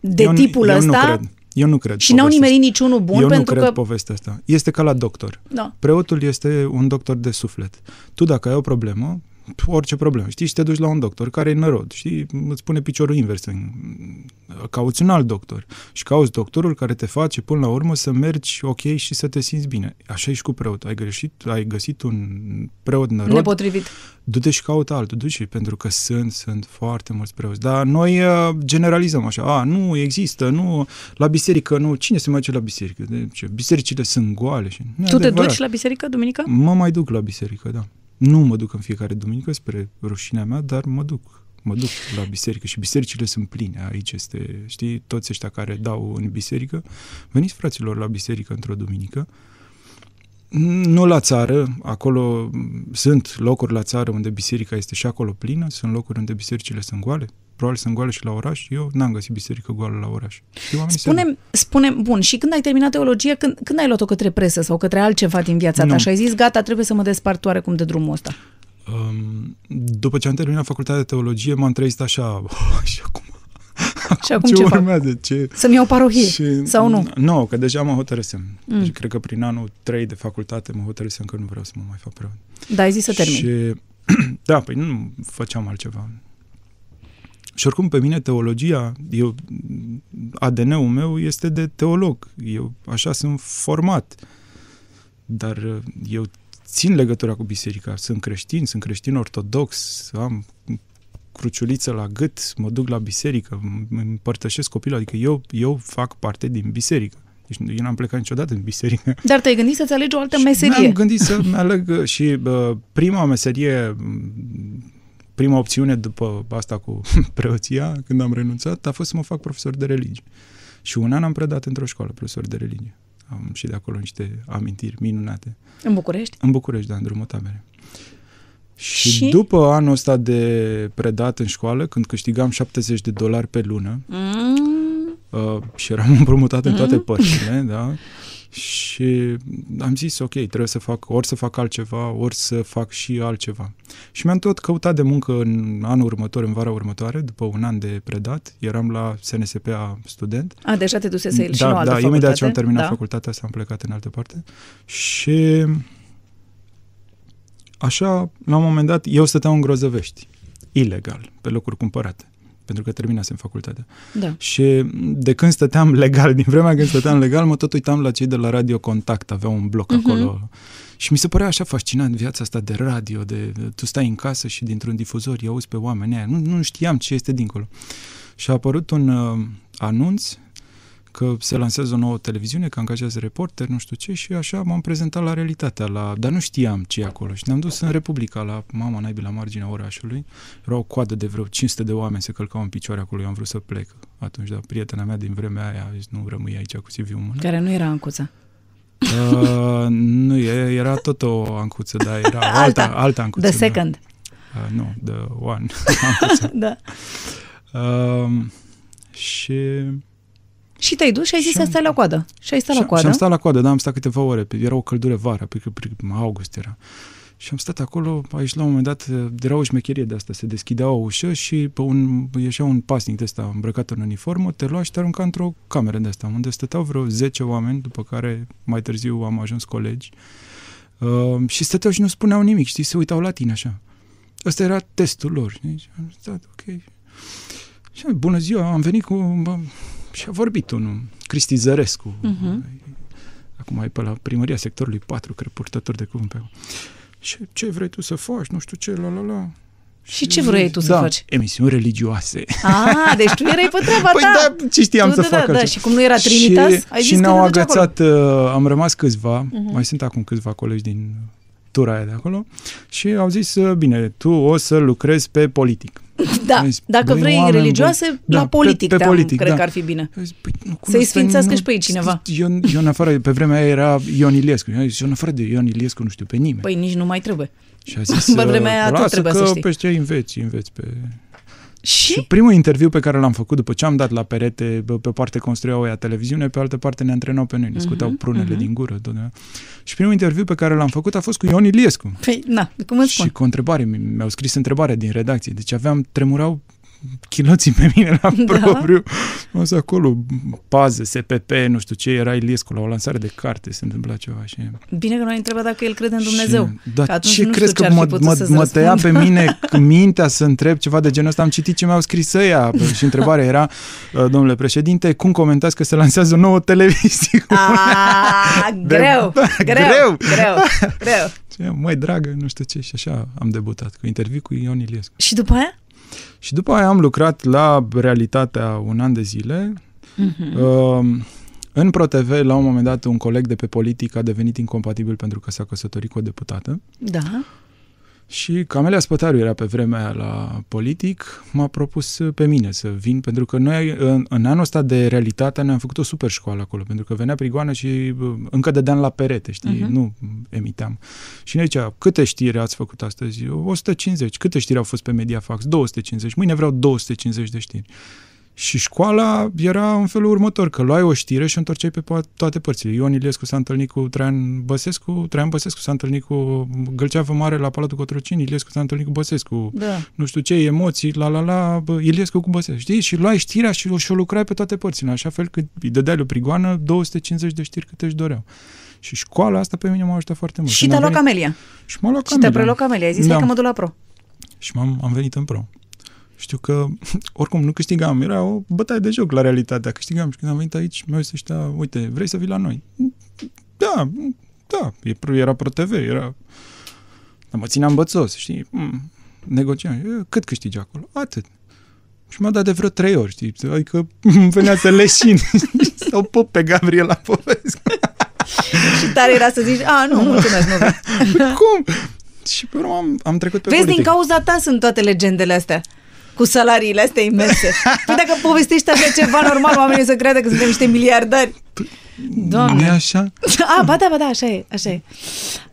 de eu, nu- tipul eu ăsta Nu cred. Eu nu cred și n-au povestea nimerit niciunul bun, asta. Eu nu pentru cred că... povestea asta. Este ca la doctor. Da. Preotul este un doctor de suflet. Tu dacă ai o problemă, orice problemă, știi, și te duci la un doctor care e nărod, știi, îți pune piciorul invers, în, cauți un alt doctor și cauți doctorul care te face până la urmă să mergi ok și să te simți bine. Așa e și cu preotul. Ai greșit, ai găsit un preot nărod, Nepotrivit. du-te și caută altul, du-te, pentru că sunt, sunt foarte mulți preoți. Dar noi uh, generalizăm așa, a, nu există, nu, la biserică, nu, cine se mai duce la biserică? De ce? Bisericile sunt goale. Și, nu e Tu te adevărat. duci la biserică duminică? Mă mai duc la biserică, da. Nu mă duc în fiecare duminică spre rușinea mea, dar mă duc. Mă duc la biserică și bisericile sunt pline. Aici este, știi, toți ăștia care dau în biserică. Veniți, fraților, la biserică într-o duminică. Nu la țară, acolo m, sunt locuri la țară unde biserica este și acolo plină, sunt locuri unde bisericile sunt goale, probabil sunt goale și la oraș, eu n-am găsit biserică goală la oraș. Și oamenii se duc. Spune, spune, bun, și când ai terminat teologie, când, când ai luat-o către presă sau către altceva din viața ta Nu. și ai zis, gata, trebuie să mă despart oarecum de drumul ăsta? Um, după ce am terminat facultatea de teologie, m-am trezit așa, [laughs] și acum, Și acum ce, ce fac? urmează? Ce... Să-mi iau parohie sau nu? Nu, că deja mă hotărâsem. Mm. Deci, cred că prin anul 3 de facultate mă hotărâsem că nu vreau să mă mai fac preot. Da, ai zis să termin. Și, [clears throat] da, păi nu făceam altceva. Și oricum pe mine teologia, eu, ADN-ul meu este de teolog. Eu așa sunt format. Dar uh, eu țin legătura cu biserica. Sunt creștin, sunt creștin ortodox, am cruciuliță la gât, mă duc la biserică, îmi împărtășesc copilul, adică eu, eu fac parte din biserică. Deci eu n-am plecat niciodată în biserică. [laughs] Dar te-ai gândit să-ți alegi o altă Și meserie? Mi-am gândit să-mi aleg uh, și uh, prima meserie, m, prima opțiune după asta cu [laughs] preoția, când am renunțat, a fost să mă fac profesor de religie. Și un an am predat într-o școală profesor de religie. Am și de acolo niște amintiri minunate. În București? În București, da, în drumul tabere. Și, Și? după anul ăsta de predat în școală, când câștigam 70 de dolari pe lună, Mm, uh, și eram împrumutat în Mhm. toate părțile, da? [laughs] Și am zis, ok, trebuie să fac, ori să fac altceva, ori să fac și altceva. Și mi-am tot căutat de muncă în anul următor, în vara următoare, după un an de predat. Eram la SNSPA student. A, deja te dusese el și da, nu altă da, facultate. imediat ce am terminat da. facultatea asta am plecat în altă parte. Și așa, la un moment dat, eu stăteam în Grozăvești, ilegal, pe locuri cumpărate, pentru că terminasem facultatea. Da. Și de când stăteam [laughs] legal, din vremea când stăteam legal, mă tot uitam la cei de la Radio Contact, aveau un bloc Mhm. uh-huh. acolo. Și mi se părea așa fascinant viața asta de radio, de, de tu stai în casă și dintr-un difuzor îi auzi pe oamenii aia. Nu, nu știam ce este dincolo. Și a apărut un uh, anunț că se lansează o nouă televiziune, că angajează reporter, nu știu ce, și așa m-am prezentat la realitatea, la, dar nu știam ce e acolo. Și ne-am dus în Republica, la mama naibii, la marginea orașului. Era o coadă de vreo 500 de oameni, se călcau în picioare acolo, eu am vrut să plec atunci, dar prietena mea din vremea aia a zis, nu rămâi aici cu CV-ul în mână. Care nu era Ancuța. Uh, nu, e- era tot o ancuță, dar era o [laughs] alta, Alta. alta ancuță. The second. Da. Uh, nu, the one [laughs] ancuță. [laughs] Da. Uh, și Și te-ai dus și ai zis Și să am- stai la coadă. Și ai stat și, la coadă. și am stat la coadă, da, am stat câteva ore. pe- Era o căldură vara, pe, pe, pe august era. Și am stat acolo, aici la un moment dat era o șmecherie de asta, se deschidea o ușă și pe un, ieșea un pasnic de ăsta îmbrăcat în uniformă, te lua și te arunca într-o cameră de asta, unde stăteau vreo 10 oameni, după care mai târziu am ajuns colegi. Uh, și stăteau și nu spuneau nimic, știi, se uitau la tine așa. Ăsta era testul lor. știi? Și am stat, ok. Și am, bună ziua, am venit cu... bă, Și a vorbit unul, Cristi Zărescu. Mhm. Acum e pe la primăria sectorului 4, cred, purtător de cuvânt pe acolo. Și ce vrei tu să faci, nu știu ce, la la la. Și ce vrei tu să da, faci? emisiuni religioase. Ah, deci tu erai pe treaba Păi ta. da, ce știam Tu, să da, fac da, da, altceva? și cum nu era Trinitas, și, ai și zis că ne-au te duci acolo. Mhm. agățat, uh, am rămas câțiva, uh-huh. mai sunt acum câțiva colegi din tura aia de acolo și au zis, uh, bine, tu o să lucrezi pe politic. [laughs] Da, Am zis, dacă băi, vrei oameni religioase, buni. la Da, pe- politic, pe te-am- politic, cred da. că ar fi bine. Am zis, Păi, nu cunosc Să-i sfințească pe și pe ei nimeni. cineva. Ion, Ion afară, pe vremea aia era Ion Iliescu. Eu am zis, Ion afară de Ion Iliescu nu știu pe nimeni. Păi nici nu mai trebuie. și a zis, [laughs] pe vremea aia tot lasă trebuia că să știi." pe ăștia înveți, înveți pe... Și Și? primul interviu pe care l-am făcut după ce am dat la perete, bă, pe o parte construiau ăia televiziune, pe altă parte ne antrenau pe noi, ne scuteau Mhm, prunele mhm. din gură. Tot, da. și primul interviu pe care l-am făcut a fost cu Ion Iliescu. Păi, na, cum îți spun? Și cu o întrebare, mi- mi-au scris întrebarea din redacție. Deci aveam, tremurau chiloții pe mine la Da. propriu. O să acolo, pază, SPP, nu știu ce, era Iliescu la o lansare de carte, se întâmpla ceva și... Bine că nu ai întrebat dacă el crede în Dumnezeu. Și, dar Că atunci ce nu știu crezi ce că ar fi mă, putut mă, să-ți mă tăia pe răspundă. [laughs] mine c- mintea să întreb ceva de genul ăsta? Am citit ce mi-au scris ăia și întrebarea era, uh, domnule președinte, cum comentați că se lansează o nouă televiziune? Ah, [laughs] greu, De- greu, greu. greu, greu. Și, Măi, dragă, nu știu ce, și așa am debutat cu interviu cu Ion Iliescu. Și după aia? Și după aia am lucrat la realitatea un an de zile. Mhm. Uh, în ProTV, la un moment dat, un coleg de pe politic a devenit incompatibil pentru că s-a căsătorit cu o deputată. Da. Și Camelia Spătaru era pe vremea aia la politic, m-a propus pe mine să vin, pentru că noi în, în anul ăsta de realitate ne-am făcut o super școală acolo, pentru că venea prigoană și bă, încă dădeam la perete, știi, Mhm. uh-huh. nu emiteam. Și ne zicea, câte știri ați făcut astăzi? 150. Câte știri au fost pe Mediafax? 250. Mâine vreau 250 de știri. Și școala era în felul următor, că luai o știre și o întorceai pe po- toate părțile. Ion Iliescu s-a întâlnit cu Traian Băsescu, Traian Băsescu s-a întâlnit cu Gălceavă Mare la Palatul Cotroceni, Iliescu s-a întâlnit cu Băsescu, Da. nu știu ce, emoții, la la la, bă, Iliescu cu Băsescu, știi? Și luai știrea și o, și o lucrai pe toate părțile, în așa fel că îi dădeai lui prigoană 250 de știri câte își doreau. Și școala asta pe mine m-a ajutat foarte mult. Și Când te-a am luat venit- Camelia. Și m-a luat Și te-a Camelia. preluat Camelia. Ai zis, Da. hai că mă duc la pro. Și m-am, am venit în pro. Știu că, [laughs] oricum, nu câștigam. Era o bătaie de joc la realitatea. Câștigam și când am venit aici, mi-au zis ăștia, uite, vrei să vii la noi? Da, da, e pro- era pro TV, era... Dar mă țineam bățos, știi? Mm, negociam. "E, Cât câștigi acolo? Atât. Și m-a dat de vreo trei ori, știi? Adică [laughs] venea să leșin [laughs] sau pup pe Gabriela Popescu. Și tare era să zici, a, nu, mulțumesc, nu vreau. Cum? Și pe urmă am, am trecut pe Vezi, din politică. cauza ta sunt toate legendele astea. Cu salariile astea imense. [laughs] Păi dacă povestești așa ceva normal, oamenii o să creadă că suntem niște miliardari. Doamne. Nu e așa? [laughs] Ah, ba da, ba da, așa e, așa e.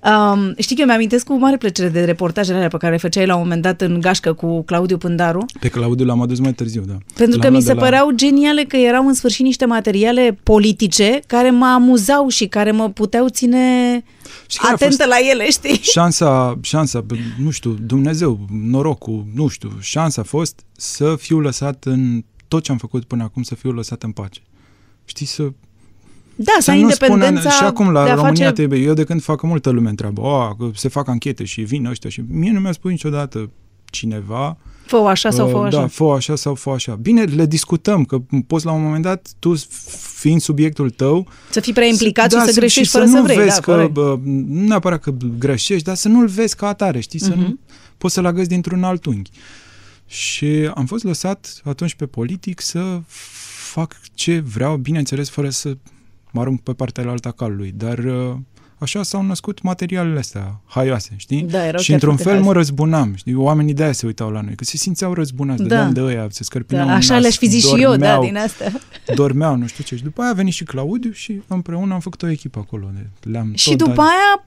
Um, știi că eu mi-amintesc cu mare plăcere de reportajele alea pe care le făceai la un moment dat în gașcă cu Claudiu Pândaru, Pe Claudiu l-am adus mai târziu, da. pentru că L-am mi luat se de la- păreau geniale că erau în sfârșit niște materiale politice care mă amuzau și care mă puteau ține Știi care a atentă fost la ele, știi? Șansa, șansa, nu știu, Dumnezeu, norocul, nu știu, șansa a fost să fiu lăsat în tot ce am făcut până acum, să fiu lăsat în pace. Știi, să Da, să Să ai nu independența spună, și acum la de a România face... TV, eu de când fac multă lume întreabă, oh, că se fac anchete și vin ăștia și mie nu mi-a spus niciodată cineva Fă așa sau fă uh, așa. Da, fă așa sau fă așa. Bine, le discutăm, că poți la un moment dat, tu fiind subiectul tău, Să fii prea implicat da, și să greșești și fără să să nu vrei. vezi da, că, corect. bă, nu neapărat că greșești, dar să nu-l vezi ca atare, știi? Să Mhm. nu, poți să-l agăzi dintr-un alt unghi. Și am fost lăsat atunci pe politic să fac ce vreau, bineînțeles, fără să mă arunc pe partea alta calului, dar uh, așa s-au născut materialele astea haioase, știi? Da, erau și chiar într-un foarte fel mă haioase. răzbunam, știi? Oamenii de aia se uitau la noi, că se simțeau răzbunați, Da. dădeam de ăia, se scărpinau Da, în așa nas, le-aș fi zis și eu, da, dormeau din astea. [laughs] dormeau, nu știu ce. Și după aia a venit și Claudiu și împreună am făcut o echipă acolo. Le-am Și tot după dat- aia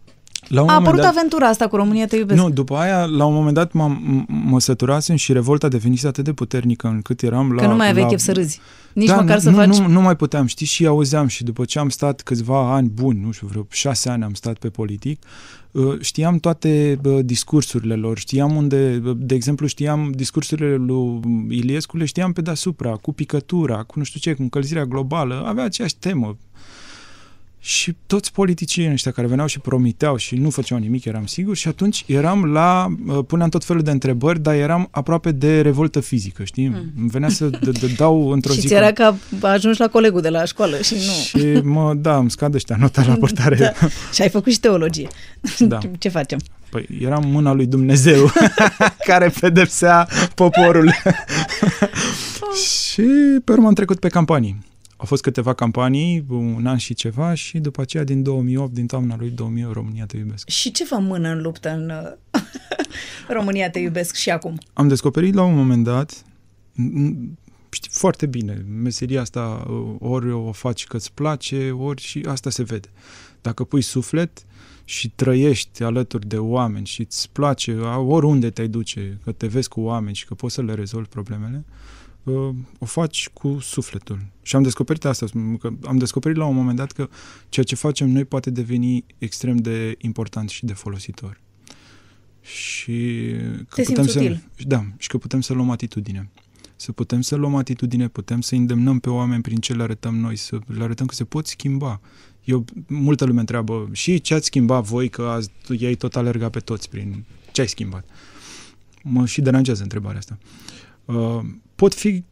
la un a moment apărut dat, aventura asta cu România te iubesc. Nu, după aia, la un moment dat m-am, m- mă săturasem și revolta devenise atât de puternică încât eram la... că nu mai aveai la... chef să râzi. Nici da, măcar nu, să nu, faci... Nu, nu mai puteam, știi, și auzeam și după ce am stat câțiva ani buni, nu știu, vreo șase ani am stat pe politic, uh, știam toate uh, discursurile lor, știam unde, uh, de exemplu, știam discursurile lui Iliescu, le știam pe deasupra, cu picătura, cu nu știu ce, cu încălzirea globală, avea aceeași temă. Și toți politicienii ăștia care veneau și promiteau și nu făceau nimic, eram sigur, și atunci eram la, uh, puneam tot felul de întrebări, dar eram aproape de revoltă fizică, știi? Mm. Îmi venea să d- d- dau într-o [laughs] și zi... ți era că ajungi la colegul de la școală și nu. Și mă, da, îmi scade ăștia nota la portare. Da. Și ai făcut și teologie. Da. [laughs] Ce facem? Păi era mâna lui Dumnezeu [laughs] care pedepsea poporul. și pe urmă am trecut pe campanii. Au fost câteva campanii, un an și ceva și după aceea din 2008, din toamna lui 2008, România te iubesc. Și ce vă mână în luptă în uh, [laughs] România te iubesc și acum? Am descoperit la un moment dat, m- știi foarte bine, meseria asta uh, ori o faci că îți place, ori și asta se vede. Dacă pui suflet și trăiești alături de oameni și îți place, a- oriunde te duce, că te vezi cu oameni și că poți să le rezolvi problemele, uh, o faci cu sufletul. Și am descoperit asta, că am descoperit la un moment dat că ceea ce facem noi poate deveni extrem de important și de folositor. Și că Te putem simți să, util. da, și că putem să luăm atitudine. Să putem să luăm atitudine, putem să îndemnăm pe oameni prin ce le arătăm noi, să le arătăm că se pot schimba. Eu, multă lume întreabă, și ce ați schimbat voi, că azi ei tot alerga pe toți prin ce ai schimbat? Mă și deranjează întrebarea asta. Uh, pot fi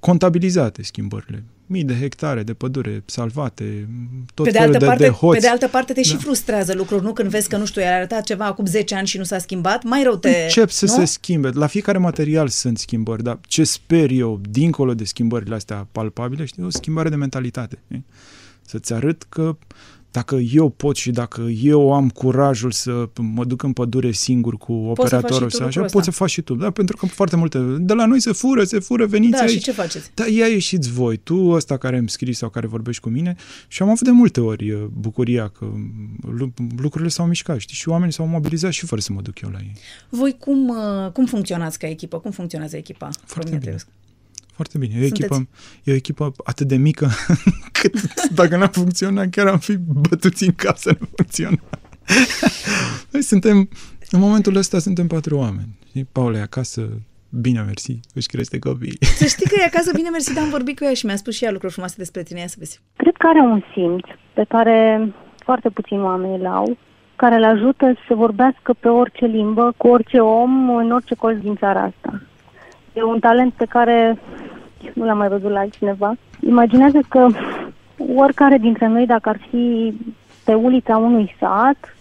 contabilizate schimbările. Mii de hectare de pădure salvate, tot Pe de, felul altă de, parte, de hoți. pe de altă parte te și Da. frustrează lucruri, nu? Când vezi că, nu știu, ai arătat ceva acum 10 ani și nu s-a schimbat, mai rău te... Încep să nu? se schimbe. La fiecare material sunt schimbări, dar ce sper eu, dincolo de schimbările astea palpabile, știi, o schimbare de mentalitate. știi? Să-ți arăt că dacă eu pot și dacă eu am curajul să mă duc în pădure singur cu să faci operatorul și tu sau așa, lucrul poți să ăsta. faci și tu. Da, pentru că foarte multe, de la noi se fură, se fură, veniți Da, aici. și ce faceți? Da, ia ieșiți voi, tu ăsta care îmi scrii sau care vorbești cu mine și am avut de multe ori uh, bucuria că lu- lucrurile s-au mișcat, știi, și oamenii s-au mobilizat și fără să mă duc eu la ei. Voi cum, uh, cum funcționați ca echipă? Cum funcționează echipa? Foarte România te bine. Iubesc? Foarte bine. E o, Sunteți- echipă, e o echipă atât de mică [laughs] cât dacă n-a funcționat, chiar am fi bătuți în casă nu funcționa. [laughs] Noi suntem, în momentul ăsta suntem patru oameni. Știi? Paula e acasă, bine mersi, își crește copiii. [laughs] Să știi că e acasă bine mersi, dar am vorbit cu ea și mi-a spus și ea lucruri frumoase despre tine. Ia să vezi. Cred că are un simț pe care foarte puțini oameni îl au, care îl ajută să vorbească pe orice limbă, cu orice om, în orice colț din țara asta. E un talent pe care nu l-am mai văzut la altcineva. Imaginează că oricare dintre noi, dacă ar fi pe ulița unui sat,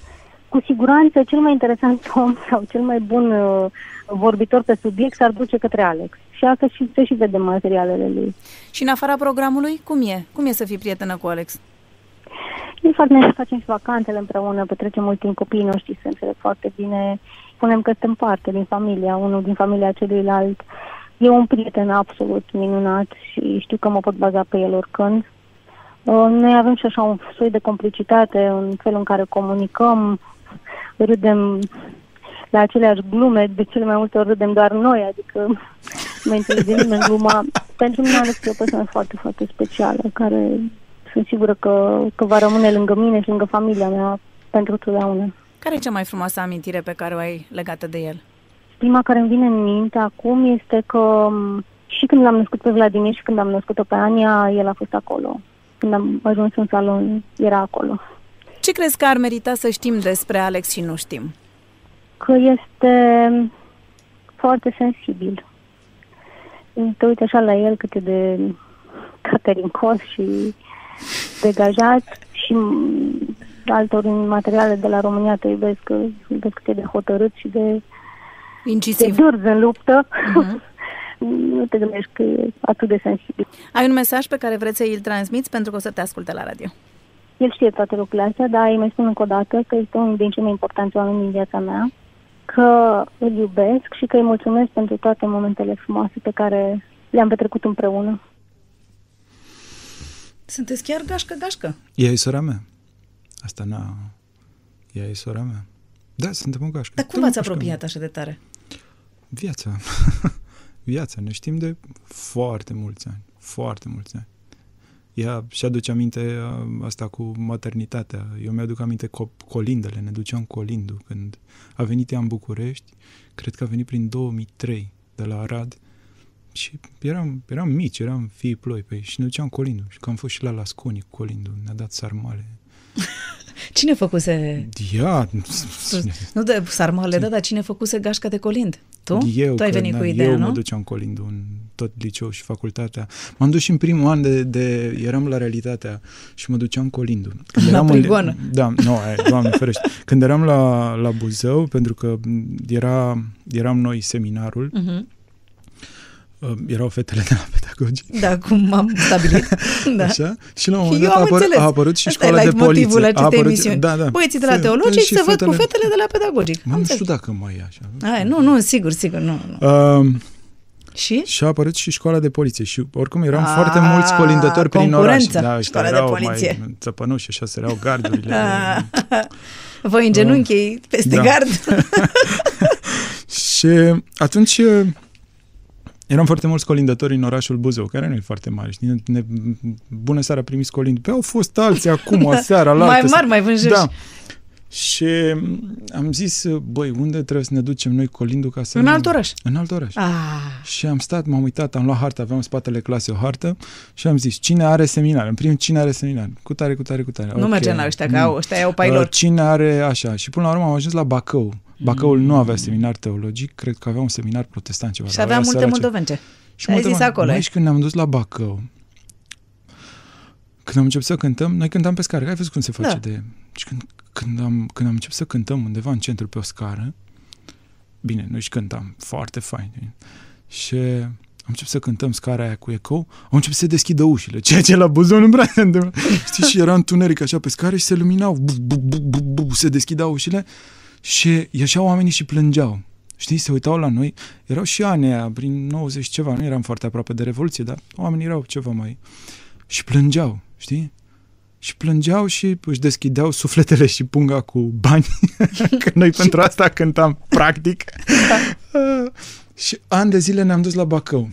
cu siguranță cel mai interesant [laughs] om sau cel mai bun uh, vorbitor pe subiect s-ar duce către Alex. Și asta și se și vede în materialele lui. Și în afara programului, cum e? Cum e să fii prietenă cu Alex? E foarte bine să facem și vacanțele împreună, petrecem mult timp copiii noștri, se înțeleg foarte bine. Spunem că suntem parte din familia, unul din familia celuilalt. E un prieten absolut minunat și știu că mă pot baza pe el oricând. Uh, Noi avem și așa un soi de complicitate în felul în care comunicăm, râdem la aceleași glume, de cele mai multe ori râdem doar noi, adică [laughs] nu înțelegem nimeni gluma. Pentru mine Alex e o persoană foarte, foarte specială, care sunt sigură că, că va rămâne lângă mine și lângă familia mea pentru totdeauna. Care e cea mai frumoasă amintire pe care o ai legată de el? Prima care îmi vine în minte acum este că m, și când l-am născut pe Vladimir și când am născut-o pe Ania, el a fost acolo. Când am ajuns în salon, era acolo. Ce crezi că ar merita să știm despre Alex și nu știm? Că este foarte sensibil. Te uite așa la el cât e de caterincos și degajat și m, altor în materiale de la România te iubesc, că iubesc cât e de hotărât și de, de Incisiv. durz în luptă. [laughs] nu te gândești că e atât de sensibil. Ai un mesaj pe care vreți să îl transmiți pentru că o să te asculte la radio. El știe toate lucrurile astea, dar îi mai spun încă o dată că este unul din cei mai importanți oameni din viața mea, că îl iubesc și că îi mulțumesc pentru toate momentele frumoase pe care le-am petrecut împreună. Sunteți chiar gașcă-gașcă. Ea e sora mea. Asta n-a... Ea e sora mea. Da, suntem în gașcă. Dar cum Da, v-ați gașcă. apropiat așa de tare? Viața. [laughs] Viața. Ne știm de foarte mulți ani. Foarte mulți ani. Ea și aduce aminte uh, asta cu maternitatea. Eu mi-aduc aminte co- colindele. Ne duceam colindu când a venit ea în București. Cred că a venit prin 2003 de la Arad. Și eram, eram mici, eram fii ploi pe ei și ne duceam colindu. Și că am fost și la Lasconi colindu. Ne-a dat sarmale. [laughs] Cine făcuse... Ea, Nu de sarmale, da, dar cine făcuse gașca de colind? Tu? Eu, tu ai că, venit na, cu ideea, eu nu? mă duceam colindu în tot liceu și facultatea. M-am dus și în primul an de, de eram la realitatea și mă duceam colindu. Când [laughs] La eram în- prigoană. Da, nu, ai, doamne ferește. Când eram la, la Buzău, pentru că m, era, eram noi seminarul, Mhm. Uh, erau fetele de la pedagogic. Da, cum am stabilit. [laughs] da. Așa? Și la un moment Eu dat a, am apăr- înțeles. a apărut și Asta e școala de motivul poliție. A acestei apărut, emisiuni. Da, da. Băieții de la Fe- teologici și se văd cu fetele- fetele de la pedagogic. Mă, Am nu știu înțeles. dacă mai e așa. Ai, nu, nu, sigur, sigur, nu. nu. Uh, Și? Și a apărut și școala de poliție și oricum eram A, foarte mulți colindători prin oraș. concurență, Da, ăștia școala de erau poliție. mai țăpănuși, așa se erau gardurile. [laughs] Voi în genunchi peste Da. gard. [laughs] și atunci eh, eram foarte mulți colindători în orașul Buzău, care nu e foarte mare. Știi? Ne, ne, bună seara, primiți colind. Pe au fost alții acum, [laughs] aseară, la mai altă- mari, mai vânjoși. Da. Și am zis, băi, unde trebuie să ne ducem noi colindul ca să... În nu- alt oraș. În alt oraș. Ah, Și am stat, m-am uitat, am luat harta, aveam în spatele clasei o hartă și am zis, cine are seminar? În primul, cine are seminar? Cu tare, cu tare, cu tare. nu Ok. mergem la ăștia, că Nu. au, ăștia au pailor. Uh, Cine are așa? Și până la urmă am ajuns la Bacău. Bacăul nu avea seminar teologic, cred că avea un seminar protestant ceva. Și dar avea multe sărace. moldovence. Și Ai mă zis întrebam, acolo, Mai eh? și când ne-am dus la Bacău, când am început să cântăm, noi cântam pe scară, ai văzut cum se face Da. de... Și când, când, am, când am început să cântăm undeva în centru pe o scară, bine, noi și cântam foarte fain. Și am început să cântăm scara aia cu ecou, au început să se deschidă ușile, [laughs] ceea ce la buzon nu prea se întâmplă. [laughs] Știi, și era întuneric așa pe scară și se luminau, bu, bu, bu, bu, bu, se deschideau ușile și ieșeau oamenii și plângeau. Știți, se uitau la noi, erau și anii aia, prin 90 ceva, nu eram foarte aproape de Revoluție, dar oamenii erau ceva mai... Și plângeau, știi? Și plângeau și își deschideau sufletele și punga cu bani, [laughs] că noi pentru asta cântam, practic. Uh, [laughs] [laughs] și ani de zile ne-am dus la Bacău.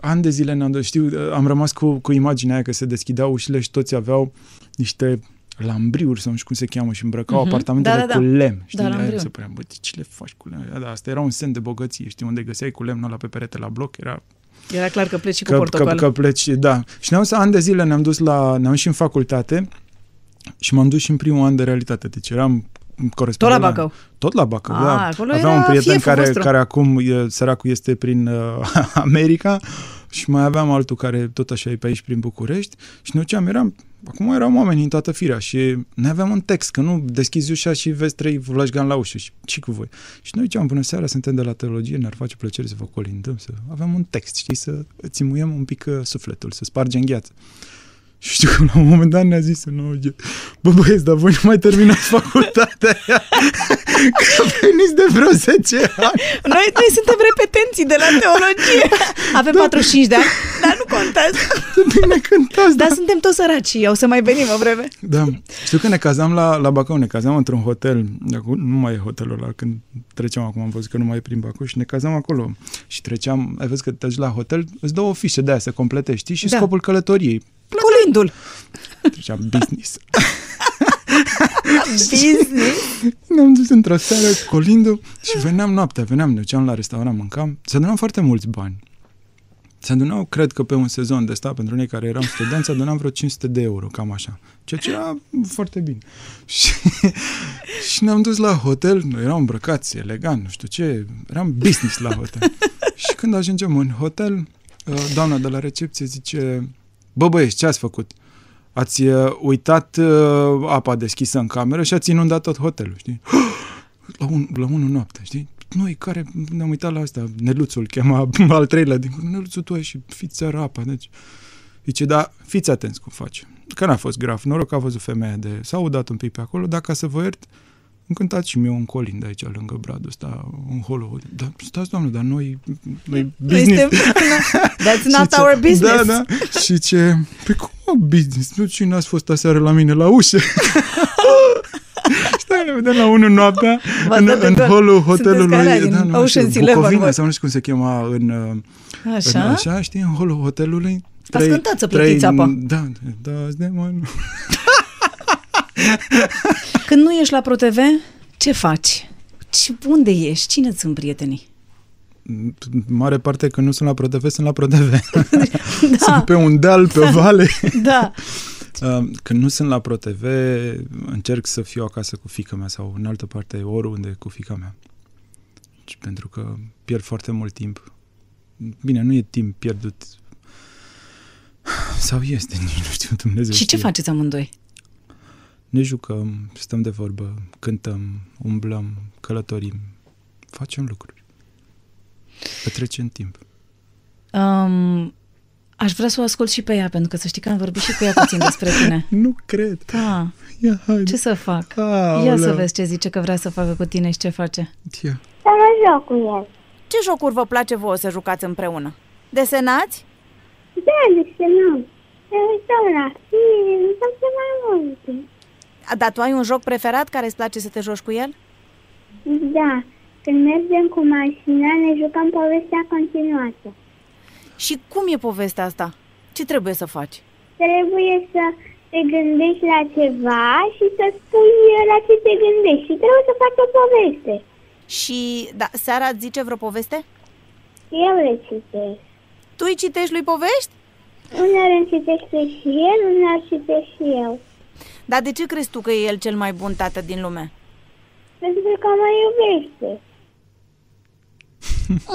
Ani de zile ne-am dus, știu, uh, am rămas cu, cu imaginea aia că se deschideau ușile și toți aveau niște lambriuri sau nu știu cum se cheamă și îmbrăcau Mhm. apartamentele Da, da, da. cu lemn. Știi? Da, Aia lambriuri. se părea, bă, ce le faci cu lemn? Da, asta era un semn de bogăție, știi, unde găseai cu lemnul ăla pe perete la bloc, era Era clar că pleci cu că, că, portocală. că pleci, da. Și ne-am dus ani de zile, ne-am dus la, ne-am și în facultate și m-am dus și în primul an de realitate. Deci eram Tot corespondent la Bacău. Tot la Bacău, Ah, da. acolo Aveam era un prieten fieful care, vostru. care acum, e, săracul, este prin uh, [laughs] America și mai aveam altul care tot așa e pe aici prin București și ne duceam, eram, acum eram oameni în toată firea și ne aveam un text, că nu deschizi ușa și vezi trei vlașgan la ușă și ce cu voi. Și noi ziceam, bună seara, suntem de la teologie, ne-ar face plăcere să vă colindăm, să avem un text, știi, să țimuiem un pic uh, sufletul, să spargem gheață. Și știu că la un moment dat ne-a zis în OG, bă băieți, dar voi nu mai terminați facultatea aia, [laughs] că veniți de vreo 10 ani. Noi, noi suntem repetenții de la teologie. [laughs] Avem 45 de ani, dar nu contează. [laughs] Bine cântați, Dar suntem toți săraci, o să mai venim o vreme. Da. Știu că ne cazam la, la Bacău, ne cazam într-un hotel, acum nu mai e hotelul ăla, când treceam acum am văzut că nu mai e prin Bacău și ne cazam acolo și treceam, ai văzut că te duci la hotel, îți dă o fișă de aia să completezi, știi, și Da. scopul călătoriei. Colindul. Treceam business. [laughs] Business. Ne-am dus într-o seară cu Colindu și veneam noaptea, veneam, ne duceam la restaurant, mâncam, se adunau foarte mulți bani. Se adunau, cred că pe un sezon de stat, pentru noi care eram studenți, se adunam vreo 500 de euro, cam așa. Ceea ce era foarte bine. [laughs] Și, și ne-am dus la hotel, noi eram îmbrăcați, elegant, nu știu ce, eram business la hotel. [laughs] și când ajungem în hotel, uh, doamna de la recepție zice, bă băieți, ce ați făcut? Ați uh, uitat uh, apa deschisă în cameră și ați inundat tot hotelul, știi? [gasps] La, un, la unu noapte, știi? Noi care ne-am uitat la asta, Neluțul chema [laughs] al treilea din Neluțul tu ai și fiți țara apa, deci Zice, da, fiți atenți cum face. Că n-a fost grav, noroc că a văzut femeia de... S-a udat un pic pe acolo, dar ca să vă iert, îmi cântați și mie un colin de aici, lângă bradul ăsta, un Hollywood. Dar stați, doamnă, dar noi, noi Noi business... suntem... [laughs] That's not Și ce- our business. Da, da. Și ce... Păi cum mă, business? Nu, și n-ați fost aseară la mine la ușă? [laughs] Stai, ne vedem la 1 noaptea V-ați în, dat în de gol. holul Sunteți hotelului. ca alea din da, nu știu, Ocean's Eleven, Bucovina, voi. sau nu știu cum se chema în... uh, Așa? În, așa, știi, în holul hotelului. Ați cântat să plătiți apa. Da, da, de mă, [laughs] Când nu ești la ProTV, ce faci? Ce, unde ești? Cine sunt prietenii? mare parte că nu sunt la ProTV, sunt la ProTV. [laughs] Da, Sunt pe un deal, pe o vale. [laughs] da. Uh, [laughs] Când nu sunt la ProTV, încerc să fiu acasă cu fica mea sau în altă parte, oriunde cu fica mea. Și pentru că pierd foarte mult timp. Bine, nu e timp pierdut. [sighs] Sau este, nici nu știu, Dumnezeu Și ce știe. faceți amândoi? Ne jucăm, stăm de vorbă, cântăm, umblăm, călătorim, facem lucruri. Petrecem timp. Um, aș vrea să o ascult și pe ea, pentru că să știi că am vorbit și cu ea puțin despre tine. [laughs] Nu cred. Da, Ia, haide. ce să fac? Aoleu. Ia să vezi ce zice că vrea să facă cu tine și ce face. Ia. Să mă joc cu el. Ce jocuri vă place vouă să jucați împreună? Desenați? Da, desenăm. Ne uităm la film, facem mai multe. A, Dar tu ai un joc preferat care îți place să te joci cu el? Da, când mergem cu mașina, ne jucăm povestea continuată. Și cum e povestea asta? Ce trebuie să faci? Trebuie să te gândești la ceva și să spui la ce te gândești și trebuie să faci o poveste. Și da, seara îți zice vreo poveste? Eu le citesc. Tu îi citești lui povești? Uneori îmi citește și el, uneori citesc și eu. Dar de ce crezi tu că e el cel mai bun tată din lume? Pentru că mă iubește. [laughs]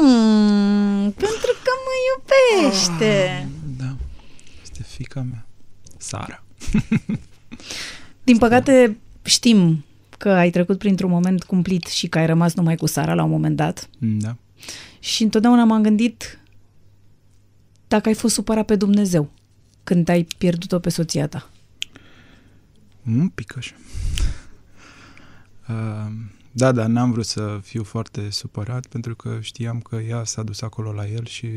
Mm, pentru că mă iubește. Da, este fica mea, Sara. [laughs] Din păcate, știm că ai trecut printr-un moment cumplit și că ai rămas numai cu Sara la un moment dat. Da. Și întotdeauna m-am gândit dacă ai fost supărat pe Dumnezeu când ai pierdut-o pe soția ta. Un pic așa. Uh, da, dar n-am vrut să fiu foarte supărat pentru că știam că ea s-a dus acolo la el și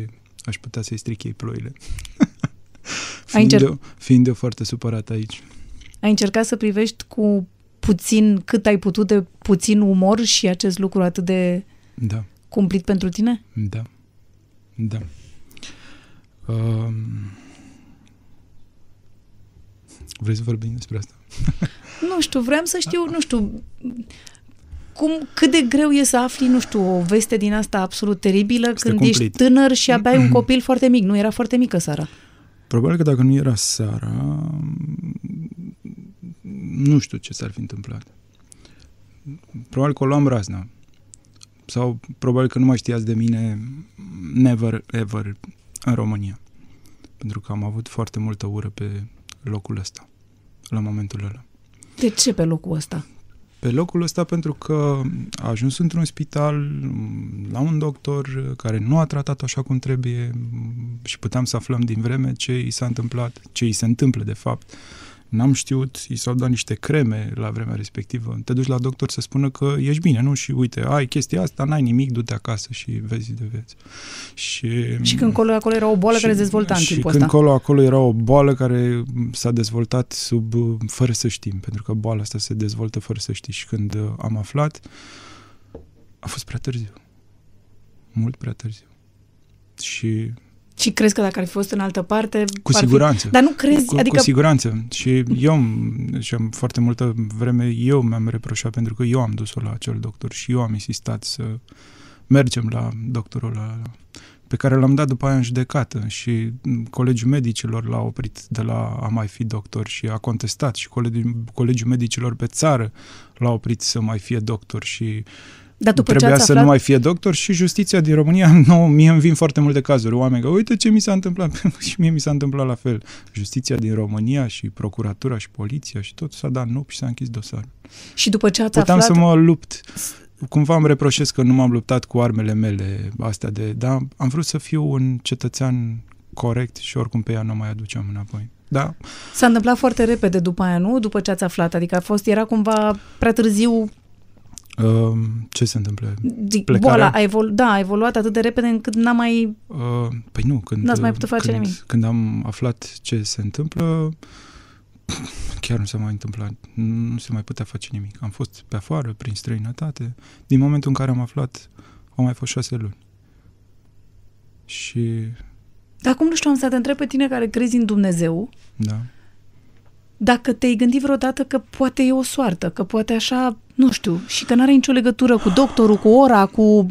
aș putea să-i stric ei ploile. [laughs] fiind, încerc- eu, fiind eu foarte supărat aici. Ai încercat să privești cu puțin, cât ai putut de puțin umor și acest lucru atât de Da, cumplit pentru tine? da, da. Um, vrei să vorbim despre asta? Nu știu, vreau să știu, nu știu, cum, cât de greu e să afli, nu știu, o veste din asta absolut teribilă Este când cumplit. ești tânăr și abia ai un copil foarte mic. Nu era foarte mică, Sara. Probabil că dacă nu era Sara, nu știu ce s-ar fi întâmplat. Probabil că o luam razna. Sau probabil că nu mai știați de mine never, ever în România. Pentru că am avut foarte multă ură pe locul ăsta, la momentul ăla. De ce pe locul ăsta? Pe locul ăsta pentru că a ajuns într-un spital m, la un doctor care nu a tratat așa cum trebuie m, și puteam să aflăm din vreme ce i s-a întâmplat, ce i se întâmplă de fapt. N-am știut, i s-au dat niște creme la vremea respectivă. Te duci la doctor să spună că ești bine, nu? Și uite, ai chestia asta, n-ai nimic, du-te acasă și vezi de vezi. Și, Și când colo, acolo era o boală care se dezvolta în și timpul când ăsta. colo, acolo era o boală care s-a dezvoltat sub, fără să știm, pentru că boala asta se dezvoltă fără să știi. Și când uh, am aflat, a fost prea târziu. Mult prea târziu. Și Și crezi că dacă ar fi fost în altă parte... cu ar fi- siguranță. Dar nu crezi, cu, adică... cu siguranță. Și eu, și am foarte multă vreme, eu mi-am reproșat pentru că eu am dus-o la acel doctor și eu am insistat să mergem la doctorul ăla pe care l-am dat după aia în judecată și colegiul medicilor l-a oprit de la a mai fi doctor și a contestat și colegiul, colegiul medicilor pe țară l-a oprit să mai fie doctor și Dar după ce trebuia ați să aflat... nu mai fie doctor și justiția din România, [laughs] nu, mie îmi vin foarte multe cazuri, oameni că uite ce mi s-a întâmplat [laughs] și mie mi s-a întâmplat la fel. Justiția din România și procuratura și poliția și tot s-a dat nu și s-a închis dosarul. Și după ce ați Puteam aflat... să mă lupt. Cumva îmi reproșez că nu m-am luptat cu armele mele astea de... Da, am vrut să fiu un cetățean corect și oricum pe ea nu o mai aduceam înapoi. Da, S-a întâmplat foarte repede după aia, nu? După ce ați aflat. Adică a fost, era cumva prea târziu. Uh, ce se întâmplă? Zic, Plecarea? boala a, evolu- da, a evoluat atât de repede încât n-a mai... Uh, păi nu, când, N-ați mai putut face când, nimic. când am aflat ce se întâmplă, chiar nu s-a mai întâmplat. Nu se mai putea face nimic. Am fost pe afară, prin străinătate. Din momentul în care am aflat, au mai fost șase luni. Și, Dar acum nu știu, am să te întreb pe tine care crezi în Dumnezeu, da, dacă te-ai gândit vreodată că poate e o soartă, că poate așa, nu știu, și că n-are nicio legătură cu doctorul, cu ora, cu...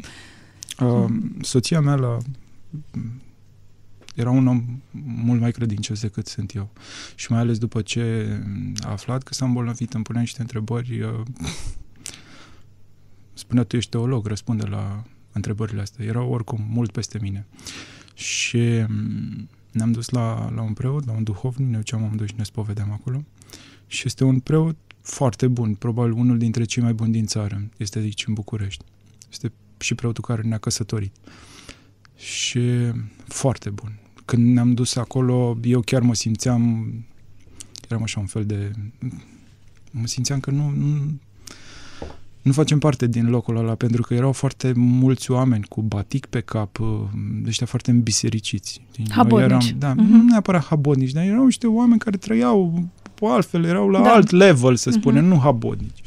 Uh, soția mea la, era un om mult mai credincios decât sunt eu. Și mai ales după ce a aflat că s-a îmbolnăvit, îmi punea niște întrebări. Uh, spunea, tu ești teolog, răspunde la întrebările astea. Erau oricum mult peste mine. Și mm, ne-am dus la, la un preot, la un duhovnic, ne duceam amândoi și ne spovedeam acolo. Și este un preot foarte bun, probabil unul dintre cei mai buni din țară. Este aici în București. Este și preotul care ne-a căsătorit. Și foarte bun. Când ne-am dus acolo, eu chiar mă simțeam, eram așa un fel de, mă simțeam că nu, nu, nu facem parte din locul ăla, pentru că erau foarte mulți oameni cu batic pe cap, ăștia foarte îmbisericiți. Noi Habotnici. Eram, da, Mhm. nu neapărat habotnici, dar erau niște oameni care trăiau altfel, erau la Da. alt level, să spunem, nu habotnici.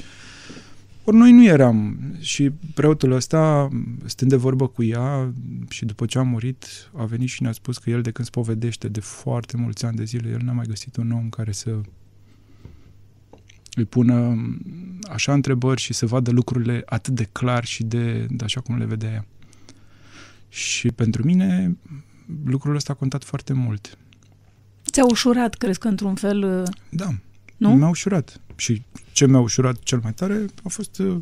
Ori noi nu eram și preotul ăsta, stând de vorbă cu ea și după ce a murit, a venit și ne-a spus că el de când spovedește de foarte mulți ani de zile, el n-a mai găsit un om care să îi pună așa întrebări și să vadă lucrurile atât de clar și de, de așa cum le vedea ea. Și pentru mine lucrul ăsta a contat foarte mult. Ți-a ușurat, crezi că într-un fel... uh, Da, Nu? mi-a ușurat. Și ce mi-a ușurat cel mai tare a fost uh,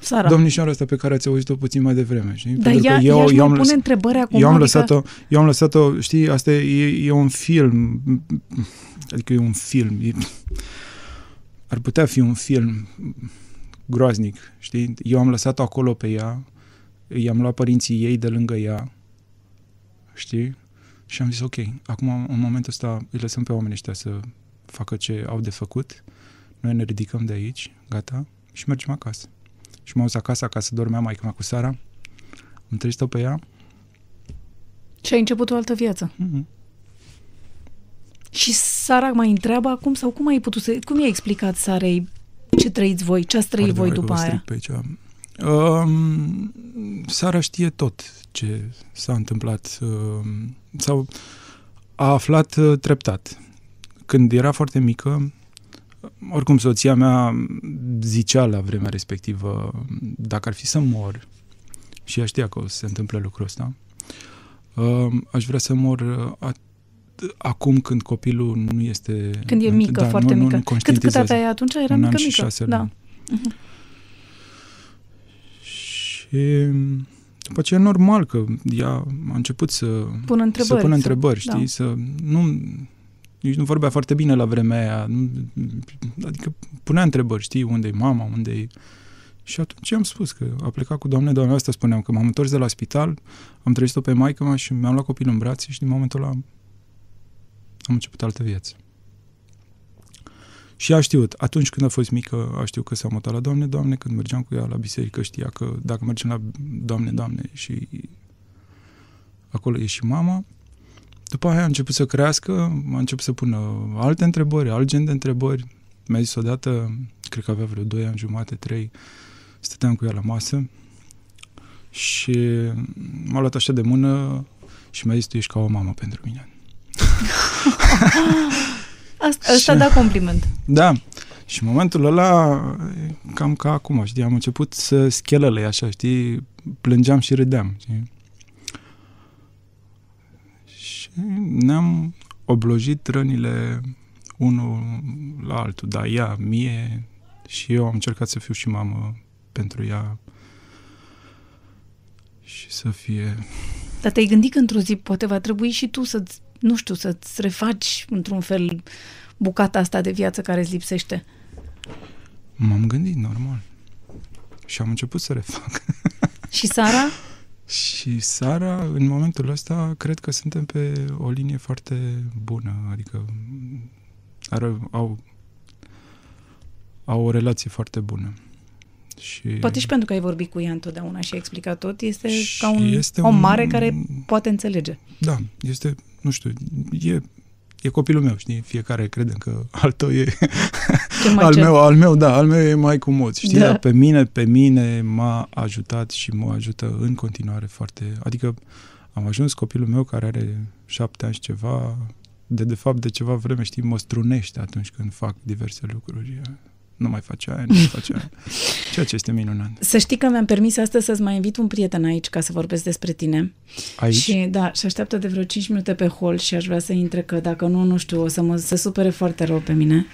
Sara. domnișoara asta pe care ați auzit-o puțin mai devreme. Știi? Dar Pentru ea, că ea își mai am pune lăs- întrebări acum, eu am, adică... lăsat-o, eu am lăsat-o, știi, asta e, e un film, adică e un film, e, ar putea fi un film groaznic, știi? Eu am lăsat-o acolo pe ea, i-am luat părinții ei de lângă ea, știi? Și am zis, ok, acum în momentul ăsta îi lăsăm pe oamenii ăștia să facă ce au de făcut, noi ne ridicăm de aici, gata, și mergem acasă. Și m-am dus acasă, acasă dormea maica mea cu Sara, am trezit-o pe ea, Și ai început o altă viață. Mhm. Și Sara mai întreabă acum sau cum ai putut să... Cum i-ai explicat Sarei ce trăiți voi, ce ați trăit voi Adevărat că după vă aia? stric Pe aici. Um, Sara știe tot ce s-a întâmplat um, sau a aflat uh, treptat. Când era foarte mică, oricum soția mea zicea la vremea respectivă dacă ar fi să mor și ea știa că o să se întâmple lucrul ăsta, um, aș vrea să mor uh, at- acum când copilul nu este... Când e mică, da, foarte nu, mică. Nu, nu cât, cât conștientizează. avea atunci? Era Un mică, an și mică. șase da. luni. Și după aceea e normal că ea a început să Pună întrebări. să pună să- întrebări, da. știi? Să nu... nici nu vorbea foarte bine la vremea aia. Nu, adică punea întrebări, știi, unde e mama, unde e... Și atunci am spus că a plecat cu doamne, doamne, asta spuneam, că m-am întors de la spital, am trezit-o pe maică mea și mi-am luat copilul în brațe și din momentul ăla am, am început altă viață. Și a știut, atunci când a fost mică, a știut că s-a mutat la Doamne, Doamne, când mergeam cu ea la biserică, știa că dacă mergem la Doamne, Doamne și acolo e și mama. După aia a început să crească, a început să pună alte întrebări, alt gen de întrebări. Mi-a zis odată, cred că avea vreo 2 ani jumate, 3, stăteam cu ea la masă și m-a luat așa de mână și mi-a zis, tu ești ca o mamă pentru mine. [laughs] [laughs] Asta, asta da compliment. Da. Și în momentul ăla, cam ca acum, știi, am început să schelele așa, știi, plângeam și râdeam, știi? Și ne-am oblojit rănile unul la altul, da, ea, mie, și eu am încercat să fiu și mamă pentru ea și să fie... Dar te-ai gândit că într-o zi poate va trebui și tu să-ți, nu știu, să-ți refaci într-un fel bucata asta de viață care îți lipsește? M-am gândit, normal. Și am început să refac. [laughs] Și Sara? și Sara, în momentul ăsta, cred că suntem pe o linie foarte bună. Adică are, au, au o relație foarte bună. Și Poate și pentru că ai vorbit cu ea întotdeauna și ai explicat tot, este Și ca un este om un- mare care poate înțelege. Da, este, nu știu, e, e copilul meu, știi? Fiecare crede că al tău e... [laughs] Cel mai al cel. meu, al meu, da, al meu e mai cu moți, știi? Da. Dar pe mine, pe mine m-a ajutat și mă ajută în continuare foarte... Adică am ajuns copilul meu care are șapte ani și ceva, de de fapt de ceva vreme, știi, mă strunește atunci când fac diverse lucruri. Nu mai face aia, nu mai face aia. Ceea ce este minunat. Să știi că mi-am permis astăzi să-ți mai invit un prieten aici ca să vorbesc despre tine. Aici? Și da, și așteaptă de vreo 5 minute pe hol și aș vrea să intre că dacă nu, nu știu, o să mă să supere foarte rău pe mine.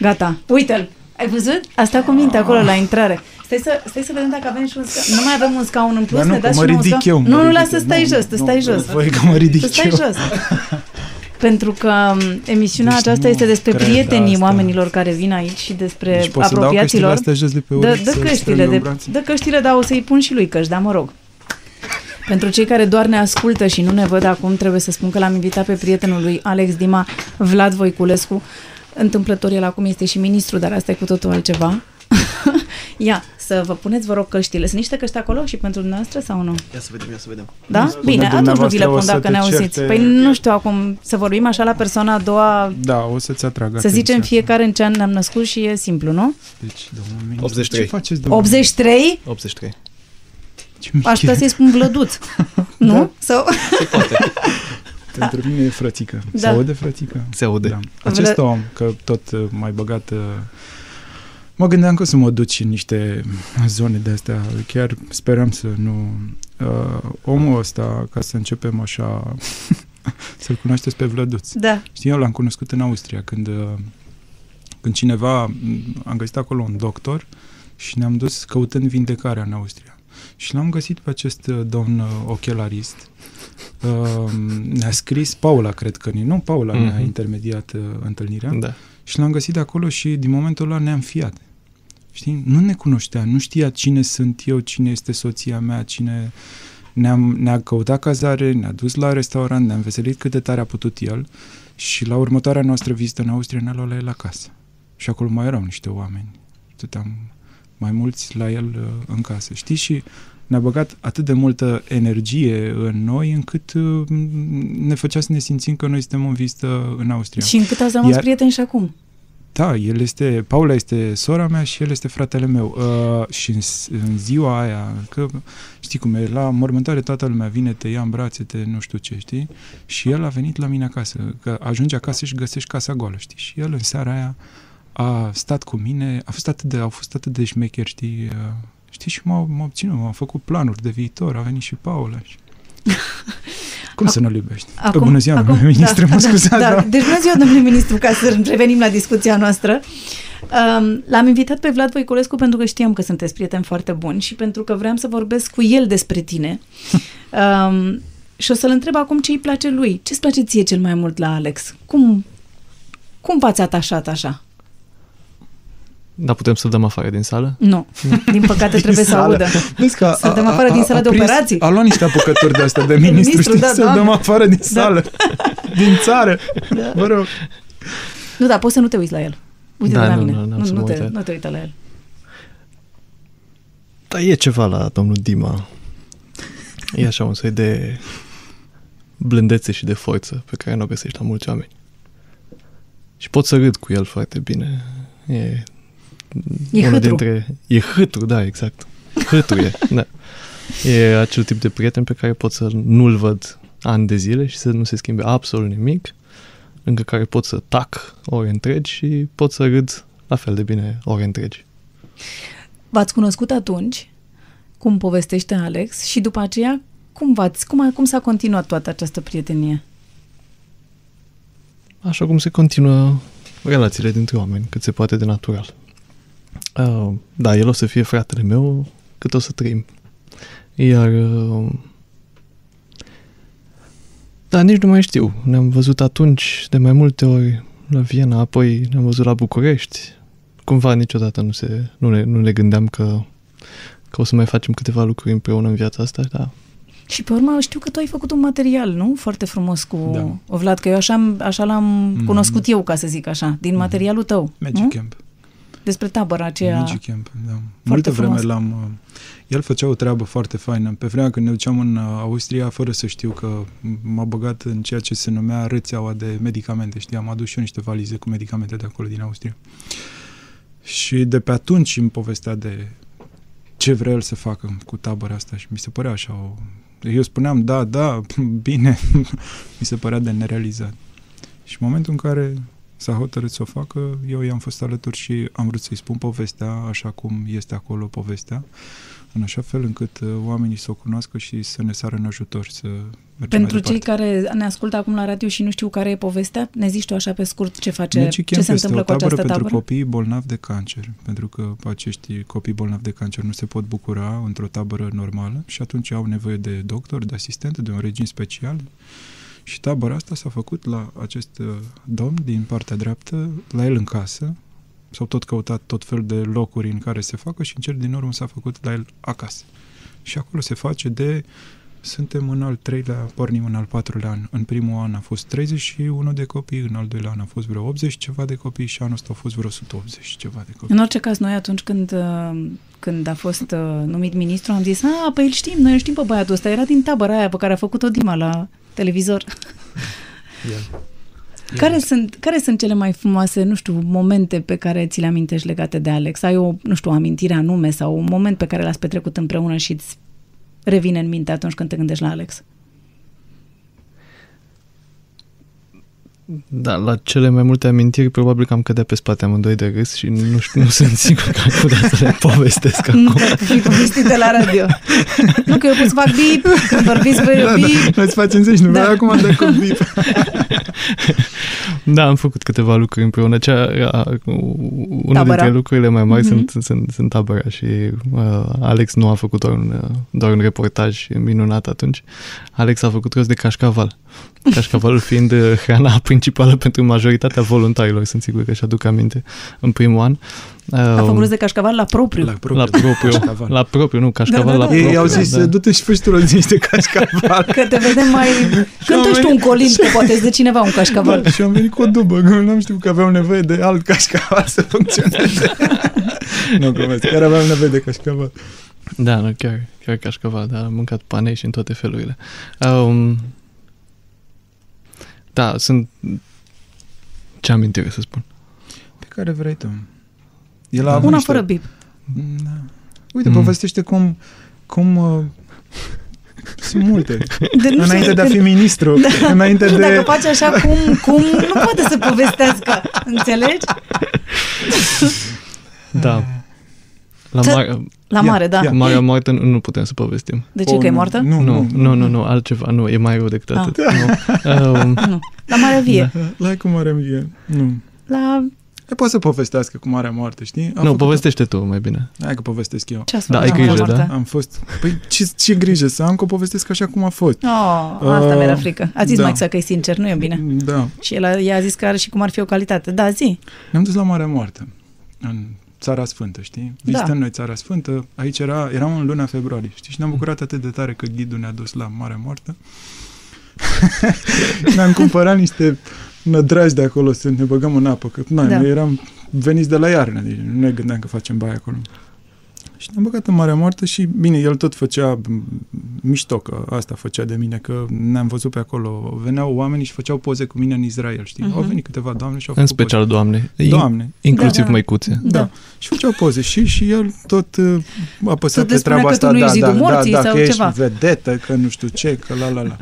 Gata, uite-l! Ai văzut? A stat cu minte acolo la intrare. Stai să, stai să vedem dacă avem și un scaun. Nu mai avem un scaun în plus, Dar nu, ne că dați mă și nouă un ridic scaun? eu, mă Nu, nu, ridic lasă, eu. stai Nu, jos, tu nu, stai nu, jos. voi că mă ridic Tu stai eu. jos. [laughs] Pentru că m, emisiunea Deci aceasta nu este despre cred prietenii asta. oamenilor care vin aici și despre Deci pot să dau căștile apropiaților. astea jos de pe Dă, urechi, dă să căștile, strâng de, în brațe? dă căștile, dar o să-i pun și lui căști, da, mă rog. Pentru cei care doar ne ascultă și nu ne văd acum, trebuie să spun că l-am invitat pe prietenul lui Alex Dima, Vlad Voiculescu. Întâmplător el acum este și ministru, dar asta e cu totul altceva. [laughs] Ia, să vă puneți, vă rog, căștile. Sunt niște căști acolo și pentru dumneavoastră sau nu? Ia să vedem, ia să vedem. Da? Spune Bine, atunci nu vi le dumneavoastră, o pun să dacă te ne auziți. certe. Păi nu știu acum, să vorbim așa la persoana a doua, Da, o să-ți atrag să atenția. zicem fiecare în ce an ne-am născut și e simplu, nu? Deci, domnul ministru, 83. Ce faceți, domnul 83? 83. Ce mic Aș putea e. să-i spun vlăduț. [laughs] nu? Da. Sau... Se poate. [laughs] Pentru mine e frățică. Da. Se aude frățică? Se aude. Da. Acest Vre- om, că tot uh, mai băgat... uh, Mă gândeam că o să mă duci în niște zone de astea. Chiar speram să nu... Uh, omul ăsta, ca să începem așa... [laughs] să-l cunoașteți pe Vlăduț. Da. Știi, eu l-am cunoscut în Austria, când, uh, când cineva, m, am găsit acolo un doctor și ne-am dus căutând vindecarea în Austria. Și l-am găsit pe acest uh, domn uh, ochelarist. Uh, ne-a scris Paula, cred că, nu? Paula mm-hmm. ne-a Mhm. intermediat uh, întâlnirea. Da. Și l-am găsit acolo și din momentul ăla ne-am fiat. Știi? Nu ne cunoștea, nu știa cine sunt eu, cine este soția mea, cine... Ne-am, ne-a căutat cazare, ne-a dus la restaurant, ne-a înveselit cât de tare a putut el și la următoarea noastră vizită în Austria ne-a luat la el acasă. Și acolo mai erau niște oameni. Stăteam mai mulți la el uh, în casă. Știi? Și ne-a băgat atât de multă energie în noi încât uh, ne făcea să ne simțim că noi suntem în vizită în Austria. Și încât ați rămas Iar- prieteni și acum. Da, el este, Paula este sora mea și el este fratele meu. Uh, și în, s- în ziua aia, că știi cum e, la mormântare toată lumea vine, te ia în brațe, te nu știu ce, știi? Și el a venit la mine acasă, că ajunge acasă și găsești casa goală, știi? Și el în seara aia a stat cu mine, a fost atât de, au fost atât de șmecheri, știi? Uh, știi, și m-au, m-au obținut, m-au făcut planuri de viitor, a venit și Paula. Și... [laughs] Cum să nu-l iubești? Acum, Bună ziua, acum, ministru, mă scuzați, da, da. da. Deci bună ziua, domnule ministru, ca să revenim la discuția noastră. Um, l-am invitat pe Vlad Voiculescu pentru că știam că sunteți prieteni foarte buni și pentru că vreau să vorbesc cu el despre tine. [laughs] Um, și o să-l întreb acum ce îi place lui. Ce îți place ție cel mai mult la Alex? Cum, Cum v-ați atașat așa? Dar putem să-l dăm afară din sală? Nu. Din păcate [laughs] trebuie să sală. audă. Vezi că Să dăm afară din sala de prins- operații. A luat niște apucături de astea de [laughs] ministru, Ministru, știi? da, să-l Doamne. dăm afară din Da. sală, din țară. Vă rog. Nu, da, poți să nu te uiți la el. Uite Da, de la nu, mine. nu, n-am nu, să nu, mă te, uit la el. nu te uita la el. Dar e ceva la domnul Dima. E așa un soi de blândețe și de forță pe care nu o găsești la mulți oameni. Și pot să râd cu el foarte bine. E, E unul hâtru. dintre... E hâtru, da, exact. Hâtru e, da. E acel tip de prieten pe care pot să nu-l văd ani de zile și să nu se schimbe absolut nimic, încă care pot să tac ore întregi și pot să râd la fel de bine ore întregi. V-ați cunoscut atunci, cum povestește Alex, și după aceea, cum, v-ați, cum, a- cum s-a continuat toată această prietenie? Așa cum se continuă relațiile dintre oameni, cât se poate de natural. Uh, da, el o să fie fratele meu cât o să trăim. Iar... Uh, da, nici nu mai știu. Ne-am văzut atunci de mai multe ori la Viena, apoi ne-am văzut la București. Cumva niciodată nu, se, nu, ne, nu ne gândeam că, că o să mai facem câteva lucruri împreună în viața asta, dar Și pe urmă știu că tu ai făcut un material, nu? Foarte frumos cu Da. Vlad, că eu așa, am- așa l-am Mhm. cunoscut eu, ca să zic așa, din materialul tău. Magic nu? Camp. Despre tabăra aceea. Magic Camp, da. Multă frumos. vreme l-am... uh, El făcea o treabă foarte faină. Pe vremea când ne duceam în uh, Austria, fără să știu că m-a băgat în ceea ce se numea rețeaua de medicamente. Știi, am adus și eu niște valize cu medicamente de acolo din Austria. Și de pe atunci îmi povestea de ce vrea el să facă cu tabăra asta și mi se părea așa o... Eu spuneam, da, da, [laughs] bine, [laughs] mi se părea de nerealizat. Și în momentul în care s-a hotărât să o facă, eu i-am fost alături și am vrut să-i spun povestea așa cum este acolo povestea, în așa fel încât uh, oamenii să o cunoască și să ne sară în ajutor, să mergem Pentru mai cei departe. care ne ascultă acum la radio și nu știu care e povestea, ne zici tu așa pe scurt ce face, Magic ce Camp se este întâmplă o cu tabără această pentru tabără? copiii bolnavi de cancer, pentru că acești copii bolnavi de cancer nu se pot bucura într-o tabără normală și atunci au nevoie de doctor, de asistent, de un regim special și tabăra asta s-a făcut la acest uh, domn din partea dreaptă, la el în casă, s-au tot căutat tot fel de locuri în care se facă și în cel din urmă s-a făcut la el acasă. Și acolo se face de suntem în al treilea, pornim în al patrulea an. În primul an a fost 31 de copii, în al doilea an a fost vreo 80 ceva de copii și anul ăsta au fost vreo 180 ceva de copii. În orice caz, noi atunci când, uh, când a fost uh, numit ministru, am zis, a, păi îl știm, noi îl știm pe băiatul ăsta, era din tabăra aia pe care a făcut-o Dima la televizor. [laughs] Care sunt, care sunt cele mai frumoase, nu știu, momente pe care ți le amintești legate de Alex? Ai o, nu știu, o amintire anume sau un moment pe care l-ați petrecut împreună și îți revine în minte atunci când te gândești la Alex? Da, la cele mai multe amintiri probabil că am cădea pe spate amândoi de râs și nu, știu, nu sunt sigur că am putea să le [laughs] povestesc Nu acum. cred [laughs] că fi povestite la radio. nu că eu pot să fac bip, când vorbiți voi Da, bip. da, noi îți facem zeci, nu Da. da. acum de copii. [laughs] Da, am făcut câteva lucruri împreună. Cea, a, unul Tabăra. dintre lucrurile mai mari Mhm. mm-hmm. sunt, sunt, sunt tabăra și uh, Alex nu a făcut doar un, uh, doar un reportaj minunat atunci. Alex a făcut rost de cașcaval. Cașcavalul fiind uh, hrana [laughs] principală pentru majoritatea voluntarilor, sunt sigur că și-aduc aminte, în primul an. Uh, A făcut rost de cașcaval la propriu. La propriu. la propriu, Cașcaval. la propriu, nu, cașcaval Da, da, la da. propriu. Ei au zis, da. du-te și fă tu niște cașcaval. Că te vedem mai... Cântă și tu un colin, că poate îți de cineva un cașcaval. Da, și am venit cu o dubă, că nu am știut că aveau nevoie de alt cașcaval să funcționeze. [laughs] nu, glumesc, chiar aveam nevoie de cașcaval. Da, nu, chiar, chiar cașcaval, dar am mâncat panei și în toate felurile. Um, da, sunt... Ce amintire să spun? Pe care vrei tu. El a avut Una niște- fără bip. Da. Uite, Mm. povestește cum, cum uh, sunt multe. [laughs] De, nu Înainte știu, de a fi când- ministru, [laughs] Da. înainte Nu, de... Dacă faci așa cum, cum, nu poate să povestească. Înțelegi? Da. [laughs] La, Ce- mare, La Ia, mare, da. ia. Marea moarte nu, nu putem să povestim. De ce, Oh, că e nu, moartă? Nu, Nu, nu, nu, nu, altceva. Nu, e mai rău decât Ah. atât. [laughs] Nu. Um, [laughs] Nu. La Marea Vie. La cum are vie. Nu. La Hai, poate să povestească cu Marea Moarte, știi? Am nu, făcut- povestește tu mai bine. Hai că povestesc eu. Ce ați Da, făcut ai la grijă, moarte? da? Am fost... Păi ce, ce grijă să am că o povestesc așa cum a fost. Oh, asta Uh, mi-era frică. A zis da. Maxa că e sincer, nu e bine. Da. Și el a, i-a zis că are și cum ar fi o calitate. Da, zi. Ne-am dus la Marea Moarte, în Țara Sfântă, știi? Vizităm Da. noi Țara Sfântă, aici era, eram în luna februarie, știi? Și ne-am bucurat atât de tare că ghidul ne-a dus la Marea Moartă. [laughs] ne-am cumpărat niște nădragi de acolo să ne băgăm în apă, că noi, Da. noi eram veniți de la iarnă, deci nu ne gândeam că facem baie acolo. Și ne-am băgat în Marea Moartă și, bine, el tot făcea m, mișto, că asta făcea de mine, că ne-am văzut pe acolo. Veneau oamenii și făceau poze cu mine în Israel, știi? Mhm. Au venit câteva doamne și au În făcut poze. special doamne. Doamne, Inclusiv Da, da. măicuțe. da. Da. Și făceau poze și, și el tot uh, apăsa Tot le pe spunea treaba că asta. tu nu da, ești da, zidul da, morții da, sau că ești ceva. vedetă, că nu știu ce, că la la la.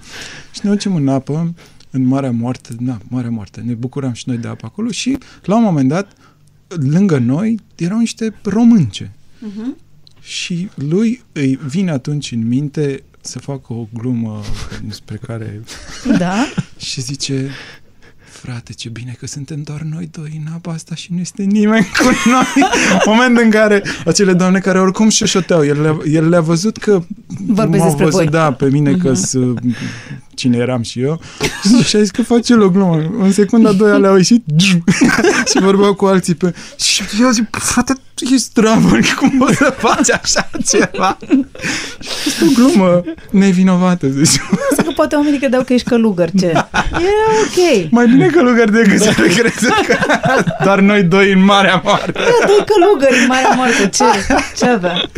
Și ne ducem în apă, în Marea Moarte, na, Marea Moarte, ne bucuram și noi de apă acolo și la un moment dat, lângă noi, erau niște românce. Mhm. Și lui îi vine atunci în minte să facă o glumă despre care Da? [laughs] și zice frate, ce bine că suntem doar noi doi în apa asta și nu este nimeni cu noi. [laughs] Moment în care acele doamne care oricum șoșoteau, el le-a, el le-a văzut că Vorbesc m-au despre văzut, voi. da, pe mine că Mhm. sunt cine eram și eu și a zis că face el o glumă. În secunda a doua le-au ieșit [laughs] și vorbeau cu alții pe... Și eu zic, frate, tu ești travă, [laughs] cum poți să faci așa ceva? Și este o glumă nevinovată, zici. Sau că poate oamenii credeau că ești călugăr, ce? E ok. Mai bine călugări decât să le crezi că [laughs] doar noi doi în Marea Moarte. Da, doi călugări în Marea Moarte, ce? Ce avea?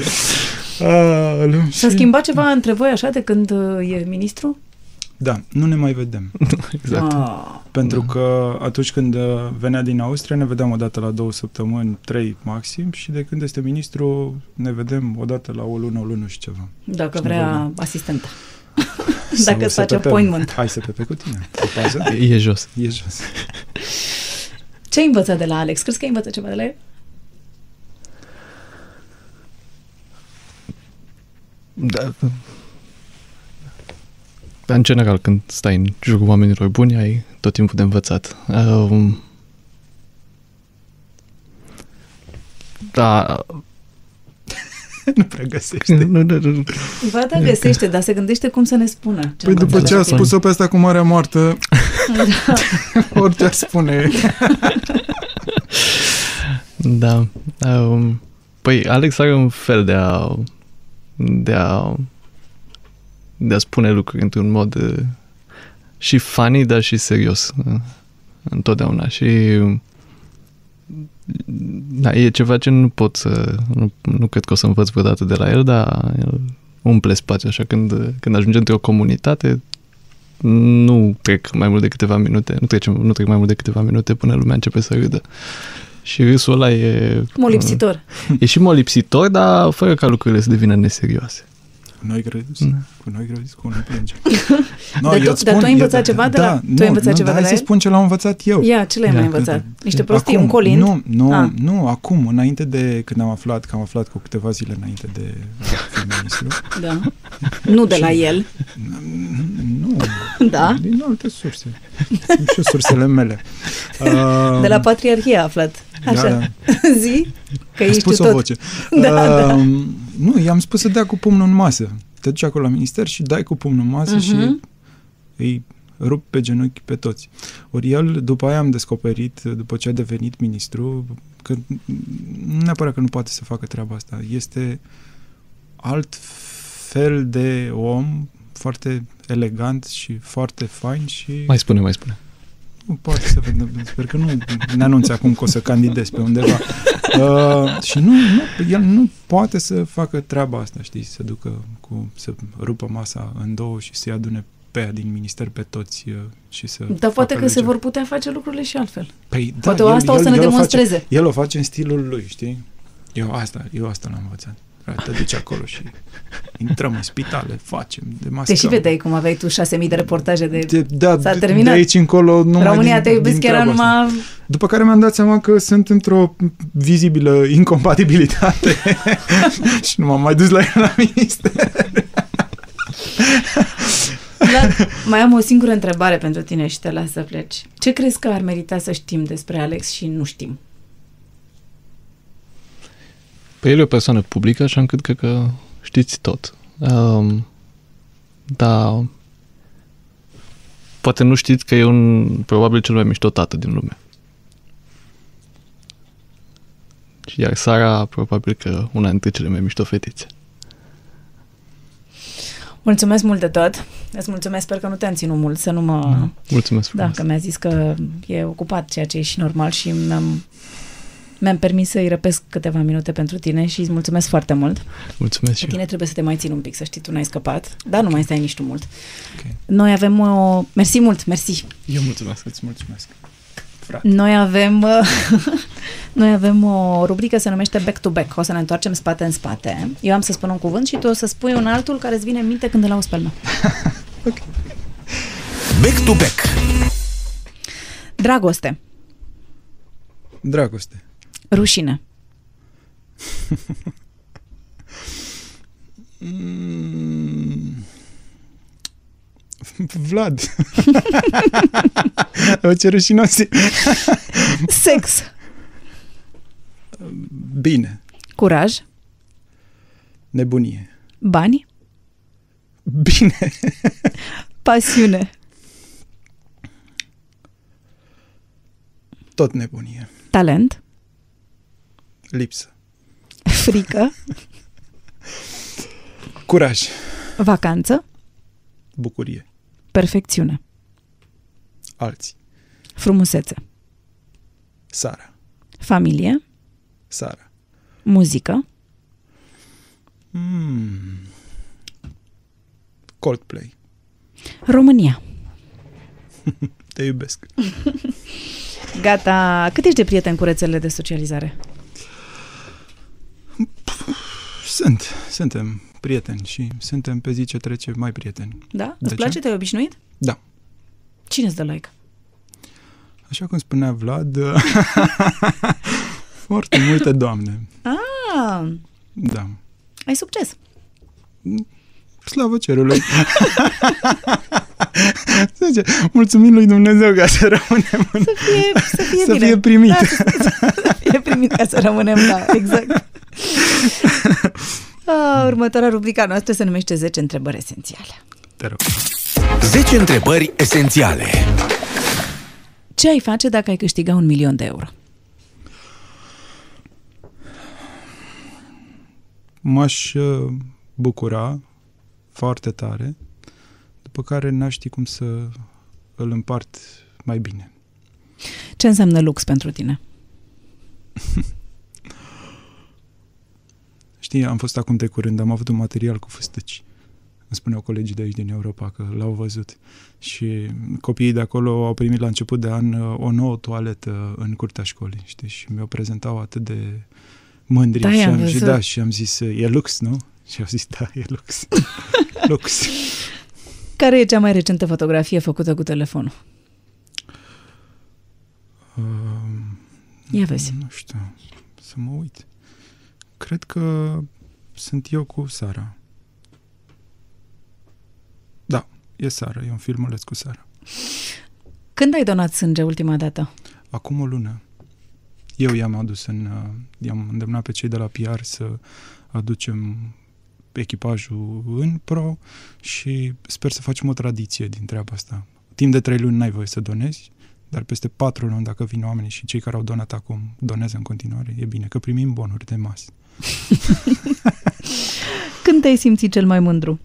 Aoleu, S-a și- schimbat ceva între voi așa de când uh, e ministru? Da, nu ne mai vedem. [laughs] Exact. Ah. Pentru că atunci când uh, venea din Austria, ne vedeam o dată la două săptămâni, trei maxim, și de când este ministru, ne vedem o dată la o lună, o lună și ceva. Dacă Și ne vrea vorbim. asistenta. Sau [laughs] Dacă îți să face pe pe- appointment. Hai să pe pe cu tine. [laughs] O pază? E jos. E jos. Ce ai învățat de la Alex? Crezi că ai învățat ceva de la el? Da. Dar în general, când stai în jurul oamenilor buni, ai tot timpul de învățat. Um, da, [laughs] nu prea găsește. nu, nu, nu. Ba da, găsește, dar se gândește cum să ne spună. ce Păi a după învățat ce de a la el. spus-o pe asta cu Marea Moartă, [laughs] orice ar spune. [laughs] Da. Um, păi Alex are un fel de a de a de a spune lucruri într-un mod uh, și funny, dar și serios uh, întotdeauna și da, e ceva ce nu pot să nu, nu cred că o să învăț vreodată de la el, dar el umple spațiu așa când, când ajunge într-o comunitate nu trec mai mult de câteva minute, nu, trece, nu trec mai mult de câteva minute până lumea începe să râdă. Și râsul ăla e... Molipsitor. E și molipsitor, dar fără ca lucrurile să devină neserioase. Cu noi grădiți? Da. Cu noi grădiți, cu noi plânge. [laughs] Dar tu- dar tu ai învățat ceva de la- da, tu ai nu, învățat nu, ceva dar de hai la să el? spun ce l-am învățat eu. Ia, ce le-ai Da, mai da, învățat? da. Niște prostii, acum, un colind? Nu, nu, Ah. nu, acum, înainte de când am aflat, că am aflat cu câteva zile înainte de a fi ministru. [laughs] Da. Nu de la el. Nu, Da. din alte surse. Sunt și sursele mele. Uh, De la Patriarhie a aflat. Așa. Da, da. [laughs] Zi că A ești spus tu o tot. voce. [laughs] Da, da. Uh, nu, i-am spus să dea cu pumnul în masă. Te duci acolo la minister și dai cu pumnul în masă și Mhm. îi rup pe genunchi pe toți. Ori el, după aia am descoperit, după ce a devenit ministru, că nu neapărat că nu poate să facă treaba asta. Este alt fel de om, foarte elegant și foarte fain și Mai spune, mai spune. Nu poate să vedem. Sper că nu ne anunțe acum că o să candidez pe undeva. Uh, și nu, nu, el nu poate să facă treaba asta, știi, să ducă cu, să rupă masa în două și să-i adune pe aia din minister pe toți uh, și să Dar poate facă că se legea. vor putea face lucrurile și altfel. Păi, da, Poate asta o să ne el demonstreze. face, el o face în stilul lui, știi? Eu asta, eu asta l-am învățat. Frate, Te duci acolo și intrăm în spitale, facem, Te demascăm. și vedeai cum aveai tu 6.000 de reportaje de... De, da, S-a de, terminat. de aici încolo nu România, te iubesc era treaba asta. numai... După care mi-am dat seama că sunt într-o vizibilă incompatibilitate [laughs] [laughs] și nu m-am mai dus la el la minister. La... Mai am o singură întrebare pentru tine și te las să pleci. Ce crezi că ar merita să știm despre Alex și nu știm? Păi el e o persoană publică, așa încât cred că știți tot. Um, dar poate nu știți că e un, probabil cel mai mișto tată din lume. Iar Sara, probabil că una dintre cele mai mișto fetițe. Mulțumesc mult de tot. Îți mulțumesc, sper că nu te-am ținut mult, să nu mă... Mulțumesc Da, frumos. că mi-a zis că e ocupat, ceea ce e și normal și mi-am, mi-am permis să-i răpesc câteva minute pentru tine și îți mulțumesc foarte mult. Mulțumesc și Pe eu. tine trebuie să te mai țin un pic, să știi, tu n-ai scăpat, dar nu mai stai nici tu mult. Ok. Noi avem o... Mersi mult, mersi. Eu mulțumesc, îți mulțumesc. Frate. Noi avem, [laughs] noi avem o rubrică se numește Back to Back. O să ne întoarcem spate în spate. Eu am să spun un cuvânt și tu o să spui un altul care îți vine în minte când îl auzi pe al meu. [laughs] Back to back. Dragoste, Dragoste. Rușine, Mm. [laughs] Vlad. o ce rușinoase. sex, Bine. curaj, Nebunie. bani, Bine. pasiune, Tot nebunie. talent, Lipsă. frică, [laughs] Curaj. vacanță, Bucurie. perfecțiune, Alții. frumusețe, Sara. familie, Sara. muzică, Mm. Coldplay. România. [laughs] Te iubesc. [laughs] Gata. Cât ești de prieten cu rețelele de socializare? Sunt. Suntem prieteni și suntem pe zi ce trece mai prieteni. Da? De Îți ce? place? Te-ai obișnuit? Da. Cine îți dă like? Așa cum spunea Vlad, [laughs] foarte multe doamne. Ah, Da. ai succes. Slavă cerului! [laughs] Zice, Mulțumim lui Dumnezeu ca să rămânem în... Să fie, să fie Să bine. fie primit. Da, să, să fie primit ca să rămânem, da, exact. [laughs] [laughs] Ah, următoarea rubrica noastră se numește 10 întrebări esențiale. Te rog. 10 întrebări esențiale. Ce ai face dacă ai câștiga un milion de euro? M-aș uh, bucura foarte tare, după care n-aș ști cum să îl împart mai bine. Ce înseamnă lux pentru tine? [laughs] Știi, am fost acum de curând, am avut un material cu fâstăci. Îmi spuneau colegii de aici din Europa că l-au văzut. Și copiii de acolo au primit la început de an uh, o nouă toaletă în curtea școlii, știi? Și mi-o prezentau atât de mândri. Da, și, i-am am, și văzut. da, și am zis, e lux, nu? Și au zis, da, e lux. [laughs] lux. Care e cea mai recentă fotografie făcută cu telefonul? Um, Ia vezi. Nu știu, să mă uit. Cred că sunt eu cu Sara. Da, e Sara, e un filmuleț cu Sara. Când ai donat sânge ultima dată? Acum o lună. Eu i-am adus în... uh, I-am îndemnat pe cei de la PR să aducem echipajul în pro și sper să facem o tradiție din treaba asta. Timp de trei luni n-ai voie să donezi, dar peste patru luni, dacă vin oamenii și cei care au donat acum donează în continuare, e bine, că primim bonuri de masă. [laughs] Când te-ai simțit cel mai mândru?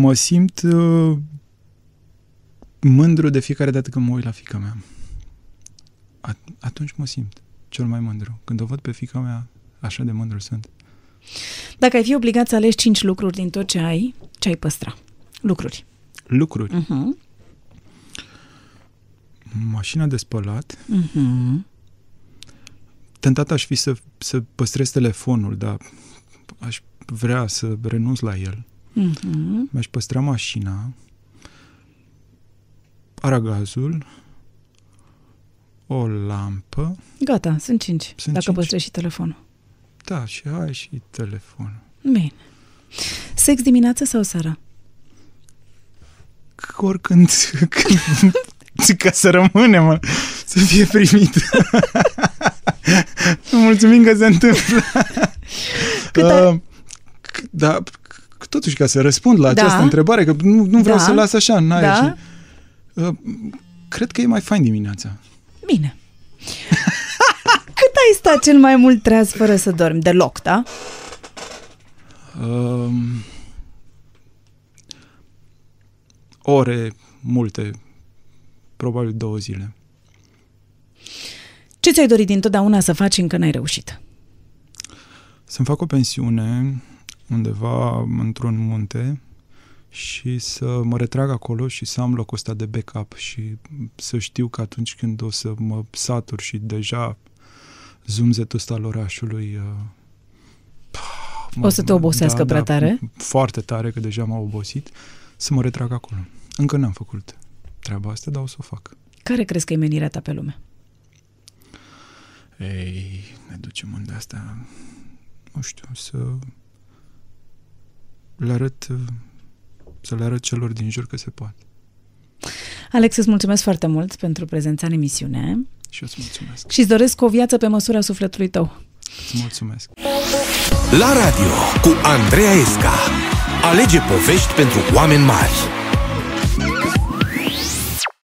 Mă simt uh, mândru de fiecare dată când mă uit la fica mea. At- atunci mă simt cel mai mândru. Când o văd pe fica mea, așa de mândru sunt. Dacă ai fi obligat să alegi cinci lucruri din tot ce ai, ce ai păstra? Lucruri. Lucruri. Uh-huh. Mașina de spălat. Uh-huh. Tentat aș fi să, să păstrez telefonul, dar aș vrea să renunț la el. Uh-huh. Mi-aș păstra mașina, aragazul, o lampă, Gata, sunt cinci. Sunt dacă cinci. păstrezi și telefonul. da, și hai și telefonul. Bine. Sex dimineața sau seara? oricând, [laughs] când, [laughs] ca să rămânem, să fie primit. [laughs] mulțumim că se întâmplă. Cât a- Uh, c- da, c- totuși ca să răspund la Da. această întrebare, că nu, nu vreau Da. să las așa în aer. Da. Și, uh, cred că e mai fain dimineața. Bine. [laughs] Cât ai stat cel mai mult treaz fără să dormi? Deloc, da? Uh, ore multe, probabil două zile. Ce ți-ai dorit dintotdeauna să faci încă n-ai reușit? Să-mi fac o pensiune undeva într-un munte și să mă retrag acolo și să am locul ăsta de backup și să știu că atunci când o să mă satur și deja zumzetul ăsta al orașului uh, O să te obosească prea tare? Foarte tare, că deja m-a obosit, să mă retrag acolo. Încă n-am făcut treaba asta, dar o să o fac. Care crezi că e menirea ta pe lume? Ei, ne ducem unde asta, nu știu, să le arăt, să le arăt celor din jur că se poate. Alex, îți mulțumesc foarte mult pentru prezența în emisiune Și îți mulțumesc. și îți doresc o viață pe măsura sufletului tău. Îți mulțumesc. La radio cu Andreea Esca. Alege povești pentru oameni mari.